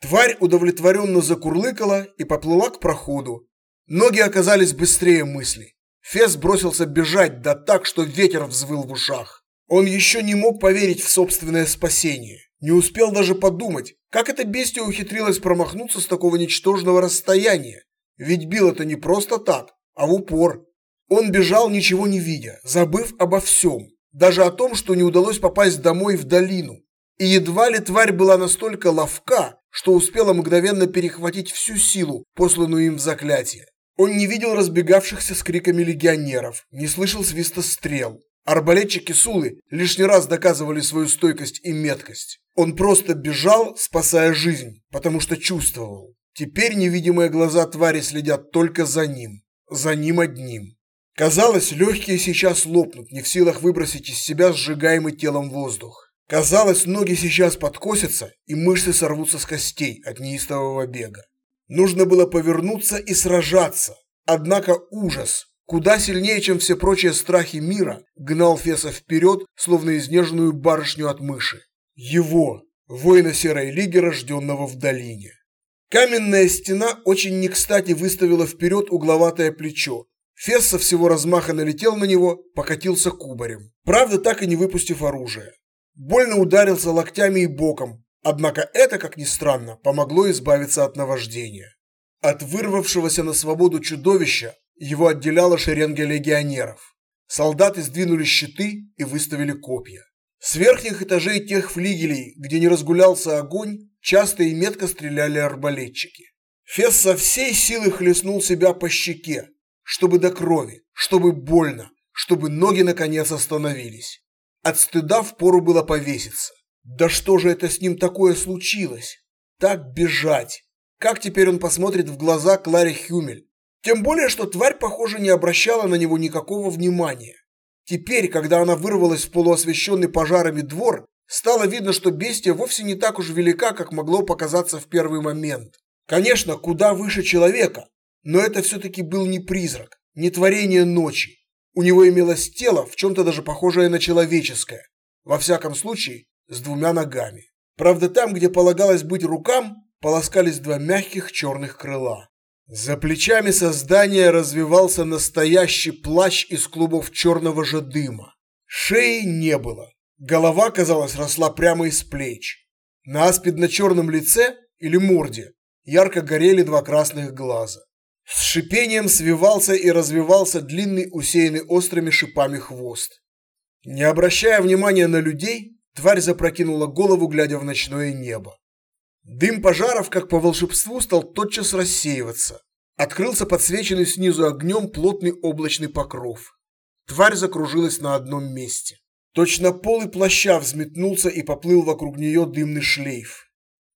Speaker 1: Тварь удовлетворенно закурлыкала и поплыла к проходу. Ноги оказались быстрее мысли. Фес бросился бежать, да так, что ветер взвыл в ушах. Он еще не мог поверить в собственное спасение. Не успел даже подумать, как эта бестия ухитрилась промахнуться с такого ничтожного расстояния. Ведь бил это не просто так, а в упор. Он бежал, ничего не видя, забыв обо всем. Даже о том, что не удалось попасть домой в долину. И едва ли тварь была настолько ловка, что успела мгновенно перехватить всю силу, посланную им в заклятие. Он не видел разбегавшихся с криками легионеров, не слышал свиста стрел. Арбалетчики Сулы лишний раз доказывали свою стойкость и меткость. Он просто бежал, спасая жизнь, потому что чувствовал. Теперь невидимые глаза твари следят только за ним. За ним одним. Казалось, легкие сейчас лопнут, не в силах выбросить из себя сжигаемый телом воздух. Казалось, ноги сейчас подкосятся, и мышцы сорвутся с костей от неистового бега. Нужно было повернуться и сражаться. Однако ужас, куда сильнее, чем все прочие страхи мира, гнал Феса вперед, словно изнеженную барышню от мыши. Его, воина Серой Лиги, рожденного в долине. Каменная стена очень не кстати выставила вперед угловатое плечо, Фес со всего размаха налетел на него, покатился кубарем. Правда, так и не выпустив оружие. Больно ударился локтями и боком, однако это, как ни странно, помогло избавиться от наваждения. От вырвавшегося на свободу чудовища его отделяла шеренга легионеров. Солдаты сдвинули щиты и выставили копья. С верхних этажей тех флигелей, где не разгулялся огонь, часто и метко стреляли арбалетчики. Фес со всей силы хлестнул себя по щеке, чтобы до крови, чтобы больно, чтобы ноги наконец остановились. От стыда впору было повеситься. Да что же это с ним такое случилось? Так бежать. Как теперь он посмотрит в глаза Кларе Хюмель? Тем более, что тварь, похоже, не обращала на него никакого внимания. Теперь, когда она вырвалась в полуосвещенный пожарами двор, стало видно, что бестия вовсе не так уж велика, как могло показаться в первый момент. Конечно, куда выше человека, но это все-таки был не призрак, не творение ночи. У него имелось тело, в чем-то даже похожее на человеческое. Во всяком случае, с двумя ногами. Правда, там, где полагалось быть рукам, полоскались два мягких черных крыла. За плечами создания развивался настоящий плащ из клубов черного же дыма. Шеи не было. Голова, казалось, росла прямо из плеч. На аспидно-черном лице или морде ярко горели два красных глаза. С шипением свивался и развивался длинный, усеянный острыми шипами хвост. Не обращая внимания на людей, тварь запрокинула голову, глядя в ночное небо. Дым пожаров, как по волшебству, стал тотчас рассеиваться. Открылся подсвеченный снизу огнем плотный облачный покров. Тварь закружилась на одном месте. Точно полы плаща взметнулся и поплыл вокруг нее дымный шлейф.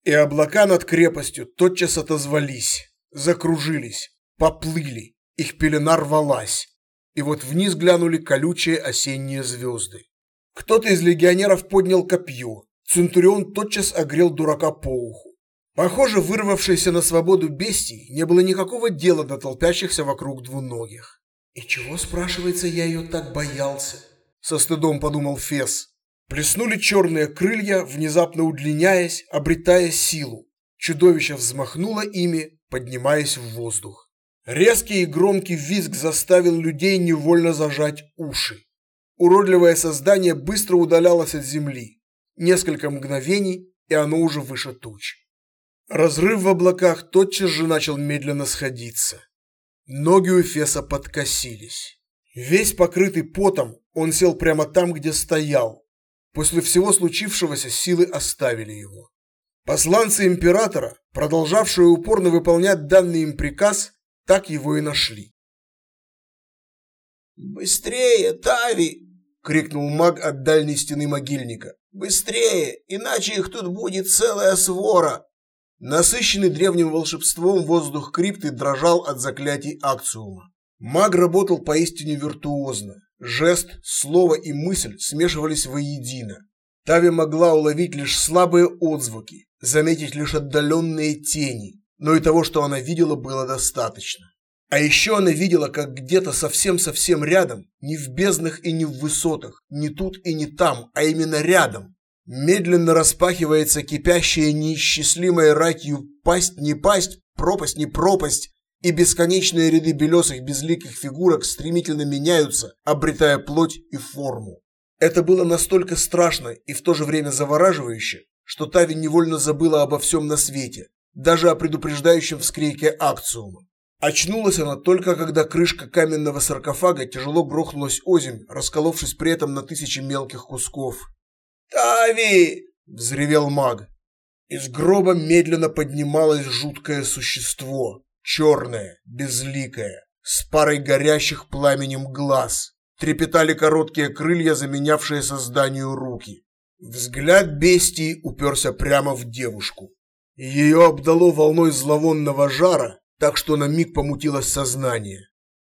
Speaker 1: И облака над крепостью тотчас отозвались, закружились, поплыли, их пелена рвалась, и вот вниз глянули колючие осенние звезды. Кто-то из легионеров поднял копье, Центурион тотчас огрел дурака по уху. Похоже, вырвавшейся на свободу бестии не было никакого дела до толпящихся вокруг двуногих. «И чего, спрашивается, я ее так боялся?» Со стыдом подумал Фес. Плеснули черные крылья, внезапно удлиняясь, обретая силу. Чудовище взмахнуло ими, поднимаясь в воздух. Резкий и громкий визг заставил людей невольно зажать уши. Уродливое создание быстро удалялось от земли. Несколько мгновений, и оно уже выше туч. Разрыв в облаках тотчас же начал медленно сходиться. Ноги у Феса подкосились. Весь покрытый потом, он сел прямо там, где стоял. После всего случившегося силы оставили его. Посланцы императора, продолжавшие упорно выполнять данный им приказ, так его и нашли.
Speaker 3: «Быстрее, Тави!»
Speaker 1: — крикнул маг от дальней стены могильника.
Speaker 3: «Быстрее, иначе их тут будет целая свора!»
Speaker 1: Насыщенный древним волшебством воздух крипты дрожал от заклятий акциума. Маг работал поистине виртуозно. Жест, слово и мысль смешивались воедино. Тави могла уловить лишь слабые отзвуки, заметить лишь отдаленные тени, но и того, что она видела, было достаточно. А еще она видела, как где-то совсем-совсем рядом, не в безднах и не в высотах, не тут и не там, а именно рядом, медленно распахивается кипящая неисчислимой ратью пасть не пасть, пропасть не пропасть, и бесконечные ряды белесых безликих фигурок стремительно меняются, обретая плоть и форму. Это было настолько страшно и в то же время завораживающе, что Тави невольно забыла обо всем на свете, даже о предупреждающем вскрике акциума. Очнулась она только когда крышка каменного саркофага тяжело грохнулась озимь, расколовшись при этом на тысячи мелких кусков.
Speaker 2: «Тави!»
Speaker 1: – взревел маг. Из гроба медленно поднималось жуткое существо, черное, безликое, с парой горящих пламенем глаз. Трепетали короткие крылья, заменявшие созданию руки. Взгляд бестии уперся прямо в девушку. Ее обдало волной зловонного жара, так что на миг помутилось сознание.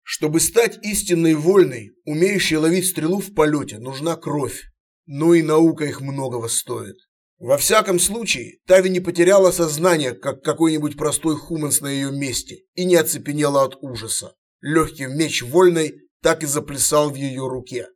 Speaker 1: Чтобы стать истинной вольной, умеющей ловить стрелу в полете, нужна кровь. Но и наука их многого стоит. Во всяком случае, Тави не потеряла сознание, как какой-нибудь простой хуманс на ее месте, и не оцепенела от ужаса. Легкий меч вольной так и заплясал в ее руке.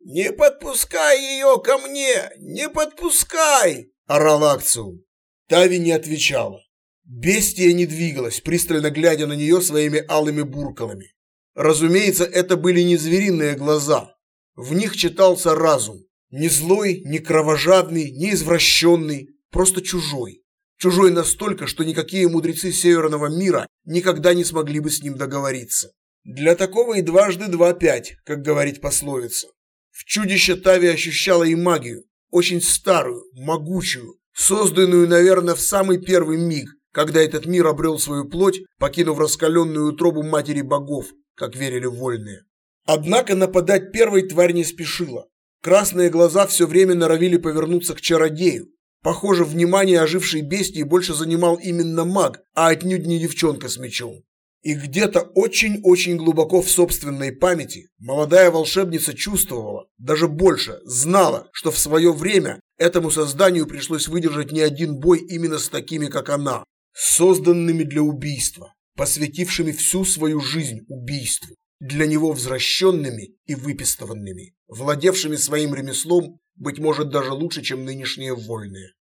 Speaker 2: «Не подпускай ее ко мне! Не подпускай!»
Speaker 1: – орал Акциум. Тави не отвечала. Бестия не двигалась, пристально глядя на нее своими алыми буркалами. Разумеется, это были не звериные глаза. В них читался разум. Не злой, не кровожадный, не извращенный, просто чужой. Чужой настолько, что никакие мудрецы Северного мира никогда не смогли бы с ним договориться. Для такого и дважды два пять, как говорит пословица. В чудище Тави ощущала и магию, очень старую, могучую, созданную, наверное, в самый первый миг, когда этот мир обрел свою плоть, покинув раскаленную утробу матери богов, как верили вольные. Однако нападать первой тварь не спешила. Красные глаза все время норовили повернуться к чародею. Похоже, внимание ожившей бестии больше занимал именно маг, а отнюдь не девчонка с мечом. И где-то очень-очень глубоко в собственной памяти молодая волшебница чувствовала, даже больше, знала, что в свое время этому созданию пришлось выдержать не один бой именно с такими, как она, созданными для убийства, посвятившими всю свою жизнь убийству, для него взращенными и выпистованными, владевшими своим ремеслом, быть может, даже лучше, чем нынешние вольные.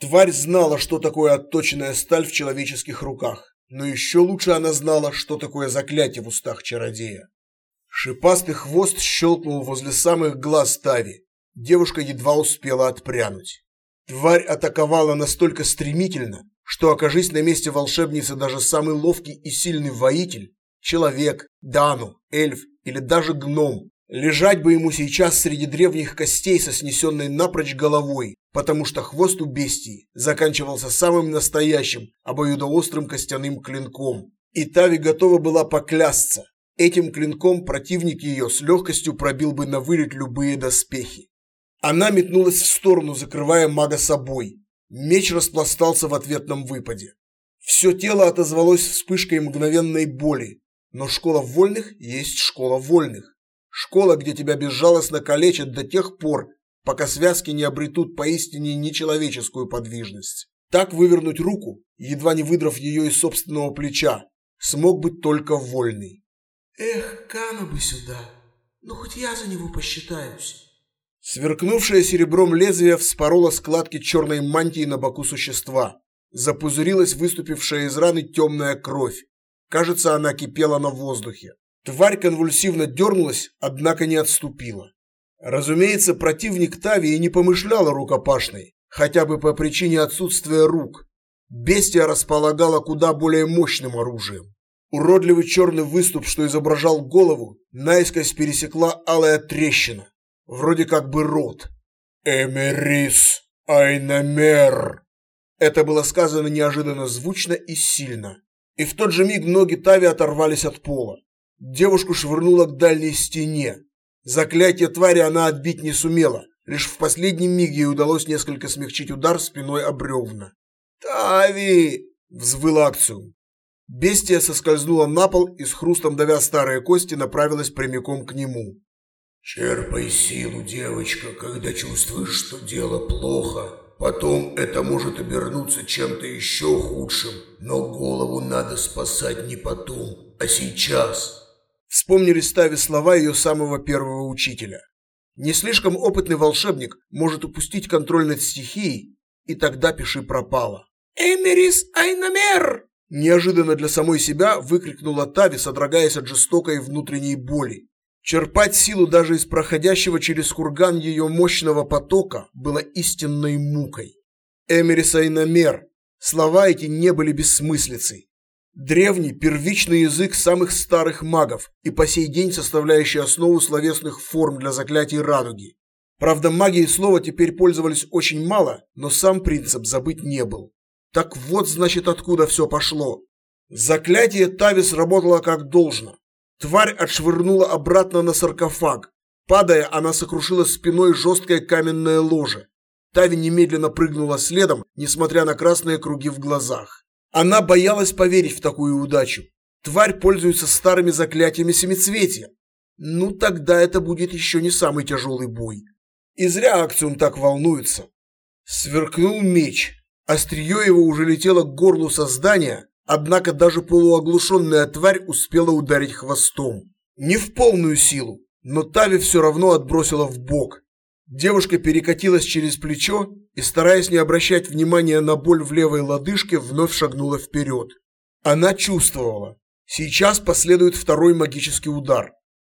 Speaker 1: Тварь знала, что такое отточенная сталь в человеческих руках, но еще лучше она знала, что такое заклятие в устах чародея. Шипастый хвост щелкнул возле самых глаз Тави. Девушка едва успела отпрянуть. Тварь атаковала настолько стремительно, что, окажись на месте волшебницы даже самый ловкий и сильный воитель, человек, дану, эльф или даже гном, лежать бы ему сейчас среди древних костей со снесенной напрочь головой, потому что хвост у бестии заканчивался самым настоящим обоюдоострым костяным клинком. И Тави готова была поклясться. Этим клинком противник ее с легкостью пробил бы на вылет любые доспехи. Она метнулась в сторону, закрывая мага собой. Меч распластался в ответном выпаде. Все тело отозвалось вспышкой мгновенной боли. Но школа вольных есть школа вольных. Школа, где тебя безжалостно калечат до тех пор, пока связки не обретут поистине нечеловеческую подвижность. Так вывернуть руку, едва не выдрав ее из собственного плеча, смог быть только вольный.
Speaker 2: Эх, Кана бы сюда. Ну хоть я за него посчитаюсь.
Speaker 1: Сверкнувшее серебром лезвие вспороло складки черной мантии на боку существа. Запузырилась выступившая из раны темная кровь. Кажется, она кипела на воздухе. Тварь конвульсивно дернулась, однако не отступила. Разумеется, противник Тави не помышлял о рукопашной, хотя бы по причине отсутствия рук. Бестия располагала куда более мощным оружием. Уродливый черный выступ, что изображал голову, наискось пересекла алая трещина, вроде как бы рот. «Эмерис Айнамер!» Это было сказано неожиданно звучно и сильно. И в тот же миг ноги Тави оторвались от пола. Девушку швырнуло к дальней стене, Заклятие твари она отбить не сумела. Лишь в последний миг ей удалось несколько смягчить удар спиной об бревна.
Speaker 2: «Тави!»
Speaker 1: – взвыл акцию. Бестия соскользнула на пол и с хрустом давя старые кости направилась прямиком к нему.
Speaker 3: Черпай силу, девочка, когда чувствуешь, что дело плохо. Потом это может обернуться чем-то еще худшим, но голову надо спасать не потом, а сейчас.
Speaker 1: Вспомнили Стави слова ее самого первого учителя. Не слишком опытный волшебник может упустить контроль над стихией, и тогда пиши пропало.
Speaker 2: «Эмерис Айнамер!»
Speaker 1: Неожиданно для самой себя выкрикнула Тави, содрогаясь от жестокой внутренней боли. Черпать силу даже из проходящего через курган ее мощного потока было истинной мукой. Эмерис Айнамер. Слова эти не были бессмыслицей. Древний, первичный язык самых старых магов и по сей день составляющий основу словесных форм для заклятий радуги. Правда, магией слова теперь пользовались очень мало, но сам принцип забыть не был. Так вот, значит, откуда все пошло. Заклятие Тавис работало как должно. Тварь отшвырнула обратно на саркофаг. Падая, она сокрушила спиной жесткое каменное ложе. Тави немедленно прыгнула следом, несмотря на красные круги в глазах. Она боялась поверить в такую удачу. Тварь пользуется старыми заклятиями семицветия. Ну, тогда это будет еще не самый тяжелый бой. И зря Акциум так волнуется. Сверкнул меч. Острие его уже летело к горлу создания, однако даже полуоглушенная тварь успела ударить хвостом. Не в полную силу, но Тави все равно отбросила в бок. Девушка перекатилась через плечо и, стараясь не обращать внимания на боль в левой лодыжке, вновь шагнула вперед. Она чувствовала. Сейчас последует второй магический удар.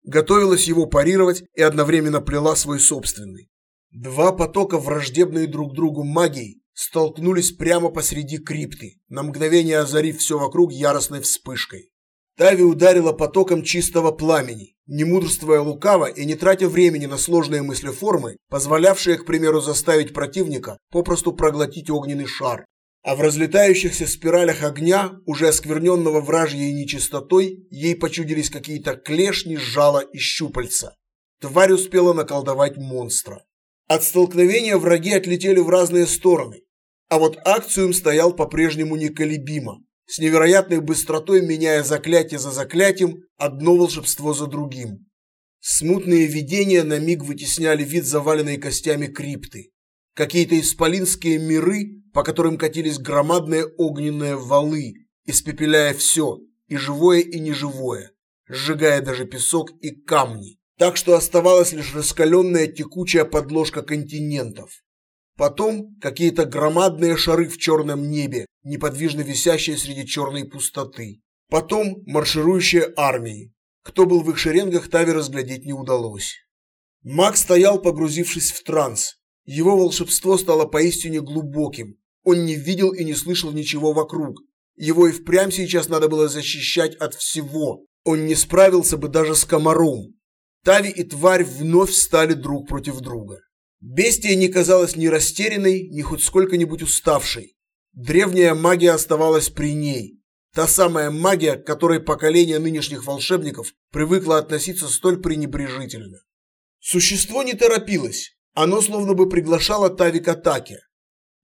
Speaker 1: Готовилась его парировать и одновременно плела свой собственный. Два потока, враждебные друг другу магии, столкнулись прямо посреди крипты, на мгновение озарив все вокруг яростной вспышкой. Тави ударила потоком чистого пламени, не мудрствуя лукаво и не тратя времени на сложные мыслеформы, позволявшие, к примеру, заставить противника попросту проглотить огненный шар. А в разлетающихся спиралях огня, уже оскверненного вражьей нечистотой, ей почудились какие-то клешни, жала и щупальца. Тварь успела наколдовать монстра. От столкновения враги отлетели в разные стороны, а вот Акциум стоял по-прежнему неколебимо, с невероятной быстротой меняя заклятие за заклятием, одно волшебство за другим. Смутные видения на миг вытесняли вид заваленной костями крипты. Какие-то исполинские миры, по которым катились громадные огненные валы, испепеляя все, и живое, и неживое, сжигая даже песок и камни. Так что оставалась лишь раскаленная текучая подложка континентов. Потом какие-то громадные шары в черном небе, неподвижно висящие среди черной пустоты. Потом марширующие армии. Кто был в их шеренгах, Тави разглядеть не удалось. Маг стоял, погрузившись в транс. Его волшебство стало поистине глубоким. Он не видел и не слышал ничего вокруг. Его и впрямь сейчас надо было защищать от всего. Он не справился бы даже с комаром. Тави и тварь вновь стали друг против друга. Бестия не казалась ни растерянной, ни хоть сколько-нибудь уставшей. Древняя магия оставалась при ней. Та самая магия, к которой поколение нынешних волшебников привыкло относиться столь пренебрежительно. Существо не торопилось. Оно словно бы приглашало Тави к атаке.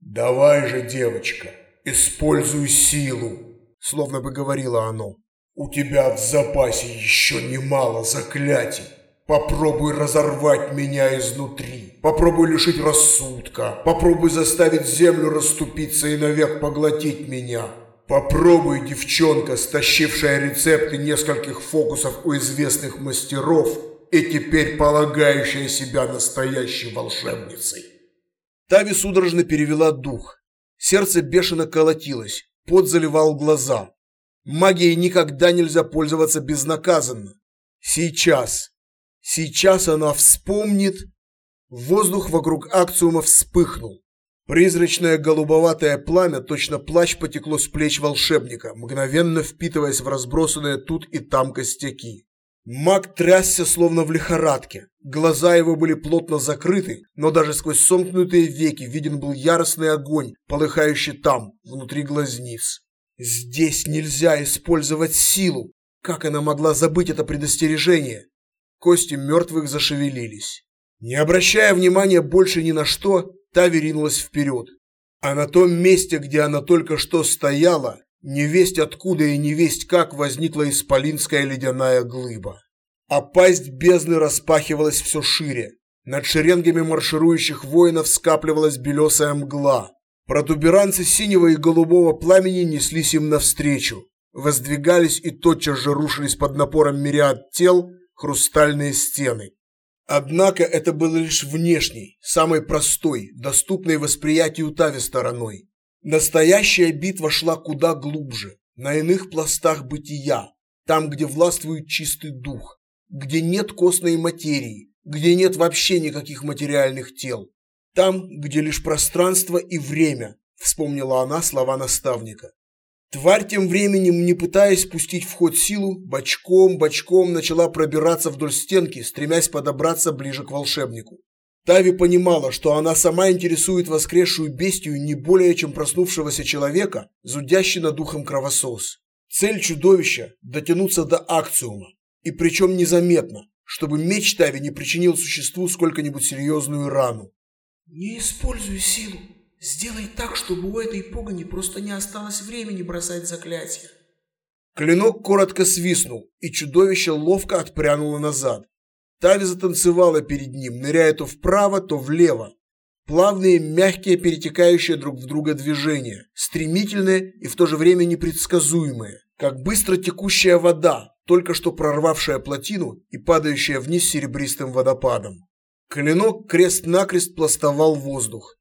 Speaker 3: «Давай же, девочка, используй силу»,
Speaker 1: словно бы говорило оно.
Speaker 3: «У тебя в запасе еще немало заклятий. Попробуй разорвать меня изнутри. Попробуй лишить рассудка. Попробуй заставить землю расступиться и навек поглотить меня. Попробуй, девчонка, стащившая рецепты нескольких фокусов у известных мастеров и теперь полагающая себя настоящей волшебницей.
Speaker 1: Тави судорожно перевела дух. Сердце бешено колотилось, пот заливал глаза. Магией никогда нельзя пользоваться безнаказанно. Сейчас, Сейчас она вспомнит. Воздух вокруг акциума вспыхнул. Призрачное голубоватое пламя, точно плащ потекло с плеч волшебника, мгновенно впитываясь в разбросанные тут и там костяки. Маг трясся, словно в лихорадке. Глаза его были плотно закрыты, но даже сквозь сомкнутые веки виден был яростный огонь, полыхающий там, внутри глазниц. Здесь нельзя использовать силу. Как она могла забыть это предостережение? Кости мертвых зашевелились. Не обращая внимания больше ни на что, Тави ринулась вперед. А на том месте, где она только что стояла, невесть откуда и невесть как возникла исполинская ледяная глыба. а пасть бездны распахивалась все шире. Над шеренгами марширующих воинов скапливалась белесая мгла. Протуберанцы синего и голубого пламени неслись им навстречу, воздвигались и тотчас же рушились под напором мириад тел хрустальные стены. Однако это было лишь внешней, самой простой, доступной восприятию Тави стороной. Настоящая битва шла куда глубже, на иных пластах бытия, там, где властвует чистый дух, где нет костной материи, где нет вообще никаких материальных тел. Там, где лишь пространство и время, вспомнила она слова наставника. Тварь тем временем, не пытаясь пустить в ход силу, бочком-бочком начала пробираться вдоль стенки, стремясь подобраться ближе к волшебнику. Тави понимала, что она сама интересует воскресшую бестию не более, чем проснувшегося человека, зудящий над духом кровосос. Цель чудовища – дотянуться до акциума, и причем незаметно, чтобы меч Тави не причинил существу сколько-нибудь серьезную рану.
Speaker 2: Не используй силу. Сделай так, чтобы у этой погони просто не осталось времени бросать заклятия.
Speaker 1: Клинок коротко свистнул, и чудовище ловко отпрянуло назад. Тави затанцевала перед ним, ныряя то вправо, то влево. Плавные, мягкие, перетекающие друг в друга движения, стремительные и в то же время непредсказуемые, как быстро текущая вода, только что прорвавшая плотину и падающая вниз серебристым водопадом. Клинок крест-накрест пластовал воздух.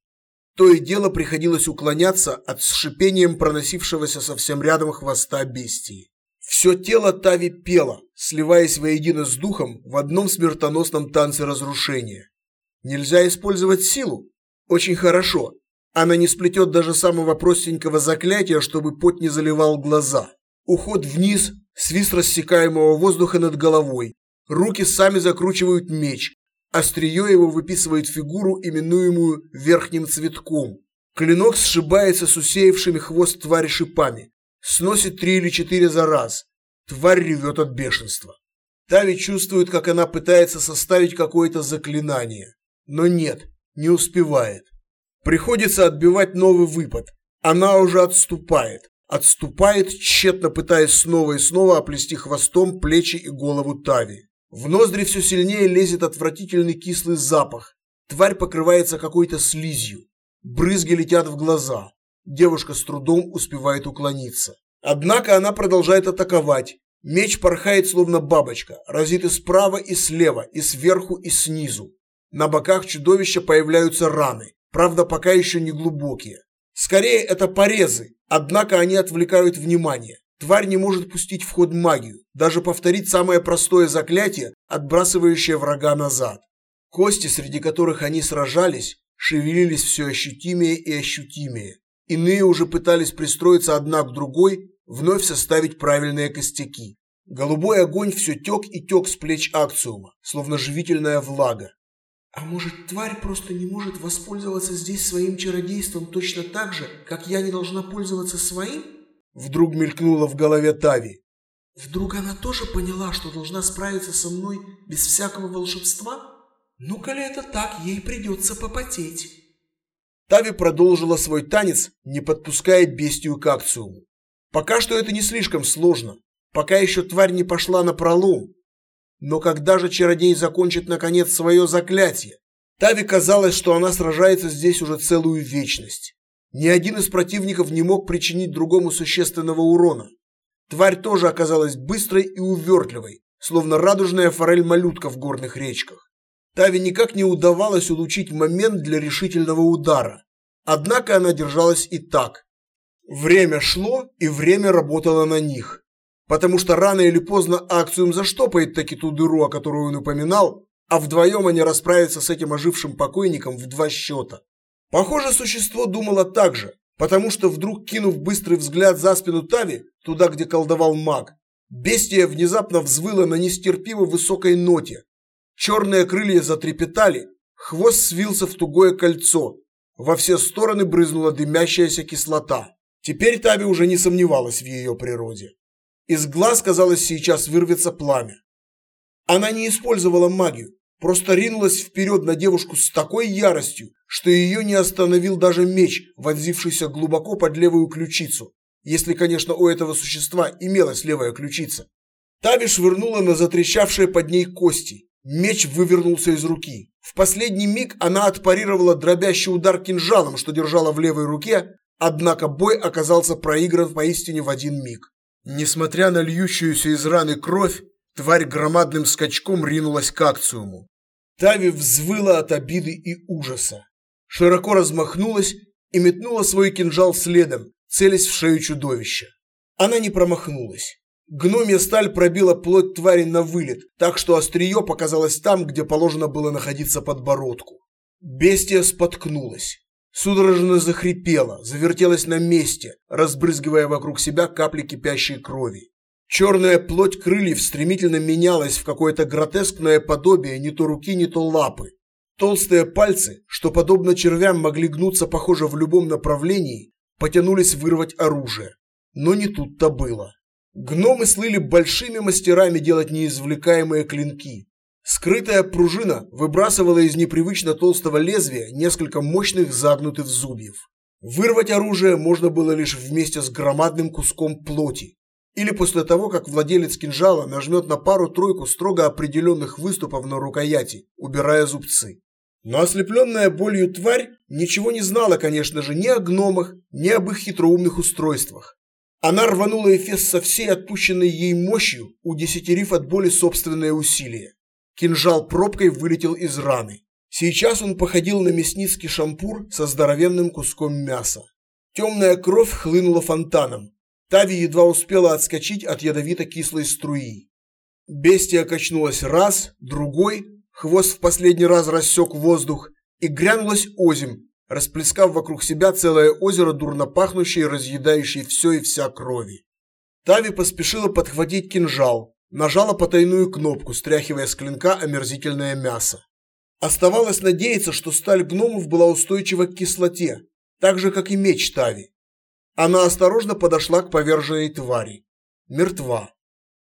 Speaker 1: То и дело приходилось уклоняться от шипением проносившегося совсем рядом хвоста бестии. Все тело Тави пело, сливаясь воедино с духом в одном смертоносном танце разрушения. Нельзя использовать силу? Очень хорошо. Она не сплетет даже самого простенького заклятия, чтобы пот не заливал глаза. Уход вниз, свист рассекаемого воздуха над головой. Руки сами закручивают меч, Острие его выписывает фигуру, именуемую верхним цветком. Клинок сшибается с усеявшими хвост твари шипами. Сносит три или четыре за раз. Тварь ревет от бешенства. Тави чувствует, как она пытается составить какое-то заклинание. Но нет, не успевает. Приходится отбивать новый выпад. Она уже отступает. Отступает, тщетно пытаясь снова и снова оплести хвостом плечи и голову Тави. В ноздри все сильнее лезет отвратительный кислый запах. Тварь покрывается какой-то слизью. Брызги летят в глаза. Девушка с трудом успевает уклониться. Однако она продолжает атаковать. Меч порхает словно бабочка, разит и справа, и слева, и сверху, и снизу. На боках чудовища появляются раны, правда пока еще не глубокие. Скорее это порезы, однако они отвлекают внимание. Тварь не может пустить в ход магию, даже повторить самое простое заклятие, отбрасывающее врага назад. Кости, среди которых они сражались, шевелились все ощутимее и ощутимее. Иные уже пытались пристроиться одна к другой, вновь составить правильные костяки. Голубой огонь все тек и тек с плеч акциума, словно живительная влага.
Speaker 2: А может, тварь просто не может воспользоваться здесь своим чародейством точно так же, как я не должна пользоваться своим?
Speaker 1: Вдруг мелькнуло в голове Тави.
Speaker 2: Вдруг она тоже поняла, что должна справиться со мной без всякого волшебства? Ну-ка ли это так, ей придется попотеть.
Speaker 1: Тави продолжила свой танец, не подпуская бестию к акциуму. Пока что это не слишком сложно, пока еще тварь не пошла на пролом. Но когда же чародей закончит наконец свое заклятие? Тави казалось, что она сражается здесь уже целую вечность. Ни один из противников не мог причинить другому существенного урона. Тварь тоже оказалась быстрой и увертливой, словно радужная форель-малютка в горных речках. Тави никак не удавалось улучшить момент для решительного удара. Однако она держалась и так. Время шло, и время работало на них. Потому что рано или поздно Акциум заштопает таки ту дыру, о которой он упоминал, а вдвоем они расправятся с этим ожившим покойником в два счета. Похоже, существо думало так же, потому что вдруг, кинув быстрый взгляд за спину Тави, туда, где колдовал маг, бестия внезапно взвыла на нестерпимо высокой ноте. Черные крылья затрепетали, хвост свился в тугое кольцо. Во все стороны брызнула дымящаяся кислота. Теперь Тави уже не сомневалась в ее природе. Из глаз, казалось, сейчас вырвется пламя. Она не использовала магию, просто ринулась вперед на девушку с такой яростью, что ее не остановил даже меч, вонзившийся глубоко под левую ключицу, если, конечно, у этого существа имелась левая ключица. Тави швырнула на затрещавшие под ней кости. Меч вывернулся из руки. В последний миг она отпарировала дробящий удар кинжалом, что держала в левой руке, однако бой оказался проигран поистине в один миг. Несмотря на льющуюся из раны кровь, тварь громадным скачком ринулась к акциуму. Тави взвыла от обиды и ужаса. Широко размахнулась и метнула свой кинжал следом, целясь в шею чудовища. Она не промахнулась. Гномья сталь пробила плоть твари на вылет, так что острие показалось там, где положено было находиться подбородку. Бестия споткнулась. Судорожно захрипела, завертелась на месте, разбрызгивая вокруг себя капли кипящей крови. Черная плоть крыльев стремительно менялась в какое-то гротескное подобие не то руки, не то лапы. Толстые пальцы, что подобно червям могли гнуться, похоже, в любом направлении, потянулись вырвать оружие. Но не тут-то было. Гномы слыли большими мастерами делать неизвлекаемые клинки. Скрытая пружина выбрасывала из непривычно толстого лезвия несколько мощных загнутых зубьев. Вырвать оружие можно было лишь вместе с громадным куском плоти. Или после того, как владелец кинжала нажмет на пару-тройку строго определенных выступов на рукояти, убирая зубцы. Но ослепленная болью тварь ничего не знала, конечно же, ни о гномах, ни об их хитроумных устройствах. Она рванула Эфес со всей отпущенной ей мощью, удесятерив от боли собственное усилие. Кинжал пробкой вылетел из раны. Сейчас он походил на мясницкий шампур со здоровенным куском мяса. Темная кровь хлынула фонтаном. Тави едва успела отскочить от ядовито-кислой струи. Бестия качнулась раз, другой, хвост в последний раз рассек воздух и грянулась озим, расплескав вокруг себя целое озеро дурно пахнущей разъедающей все и вся крови. Тави поспешила подхватить кинжал, нажала потайную кнопку, стряхивая с клинка омерзительное мясо. Оставалось надеяться, что сталь гномов была устойчива к кислоте, так же, как и меч Тави. Она осторожно подошла к поверженной твари. Мертва.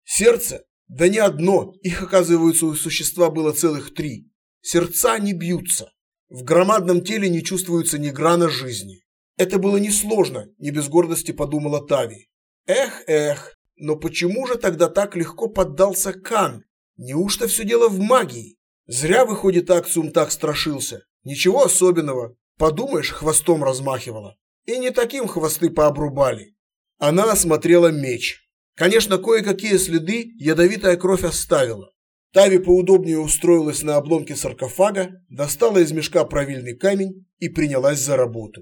Speaker 1: Сердце? Да не одно, их, оказывается, у существа было целых три. Сердца не бьются. В громадном теле не чувствуется ни грана жизни. Это было несложно, не без гордости подумала Тави. Эх, эх, но почему же тогда так легко поддался Кан? Неужто все дело в магии? Зря, выходит, Аксум так страшился. Ничего особенного. Подумаешь, хвостом размахивала. И не таким хвосты пообрубали. Она осмотрела меч. Конечно, кое-какие следы ядовитая кровь оставила. Тави поудобнее устроилась на обломке саркофага, достала из мешка правильный камень и принялась за работу.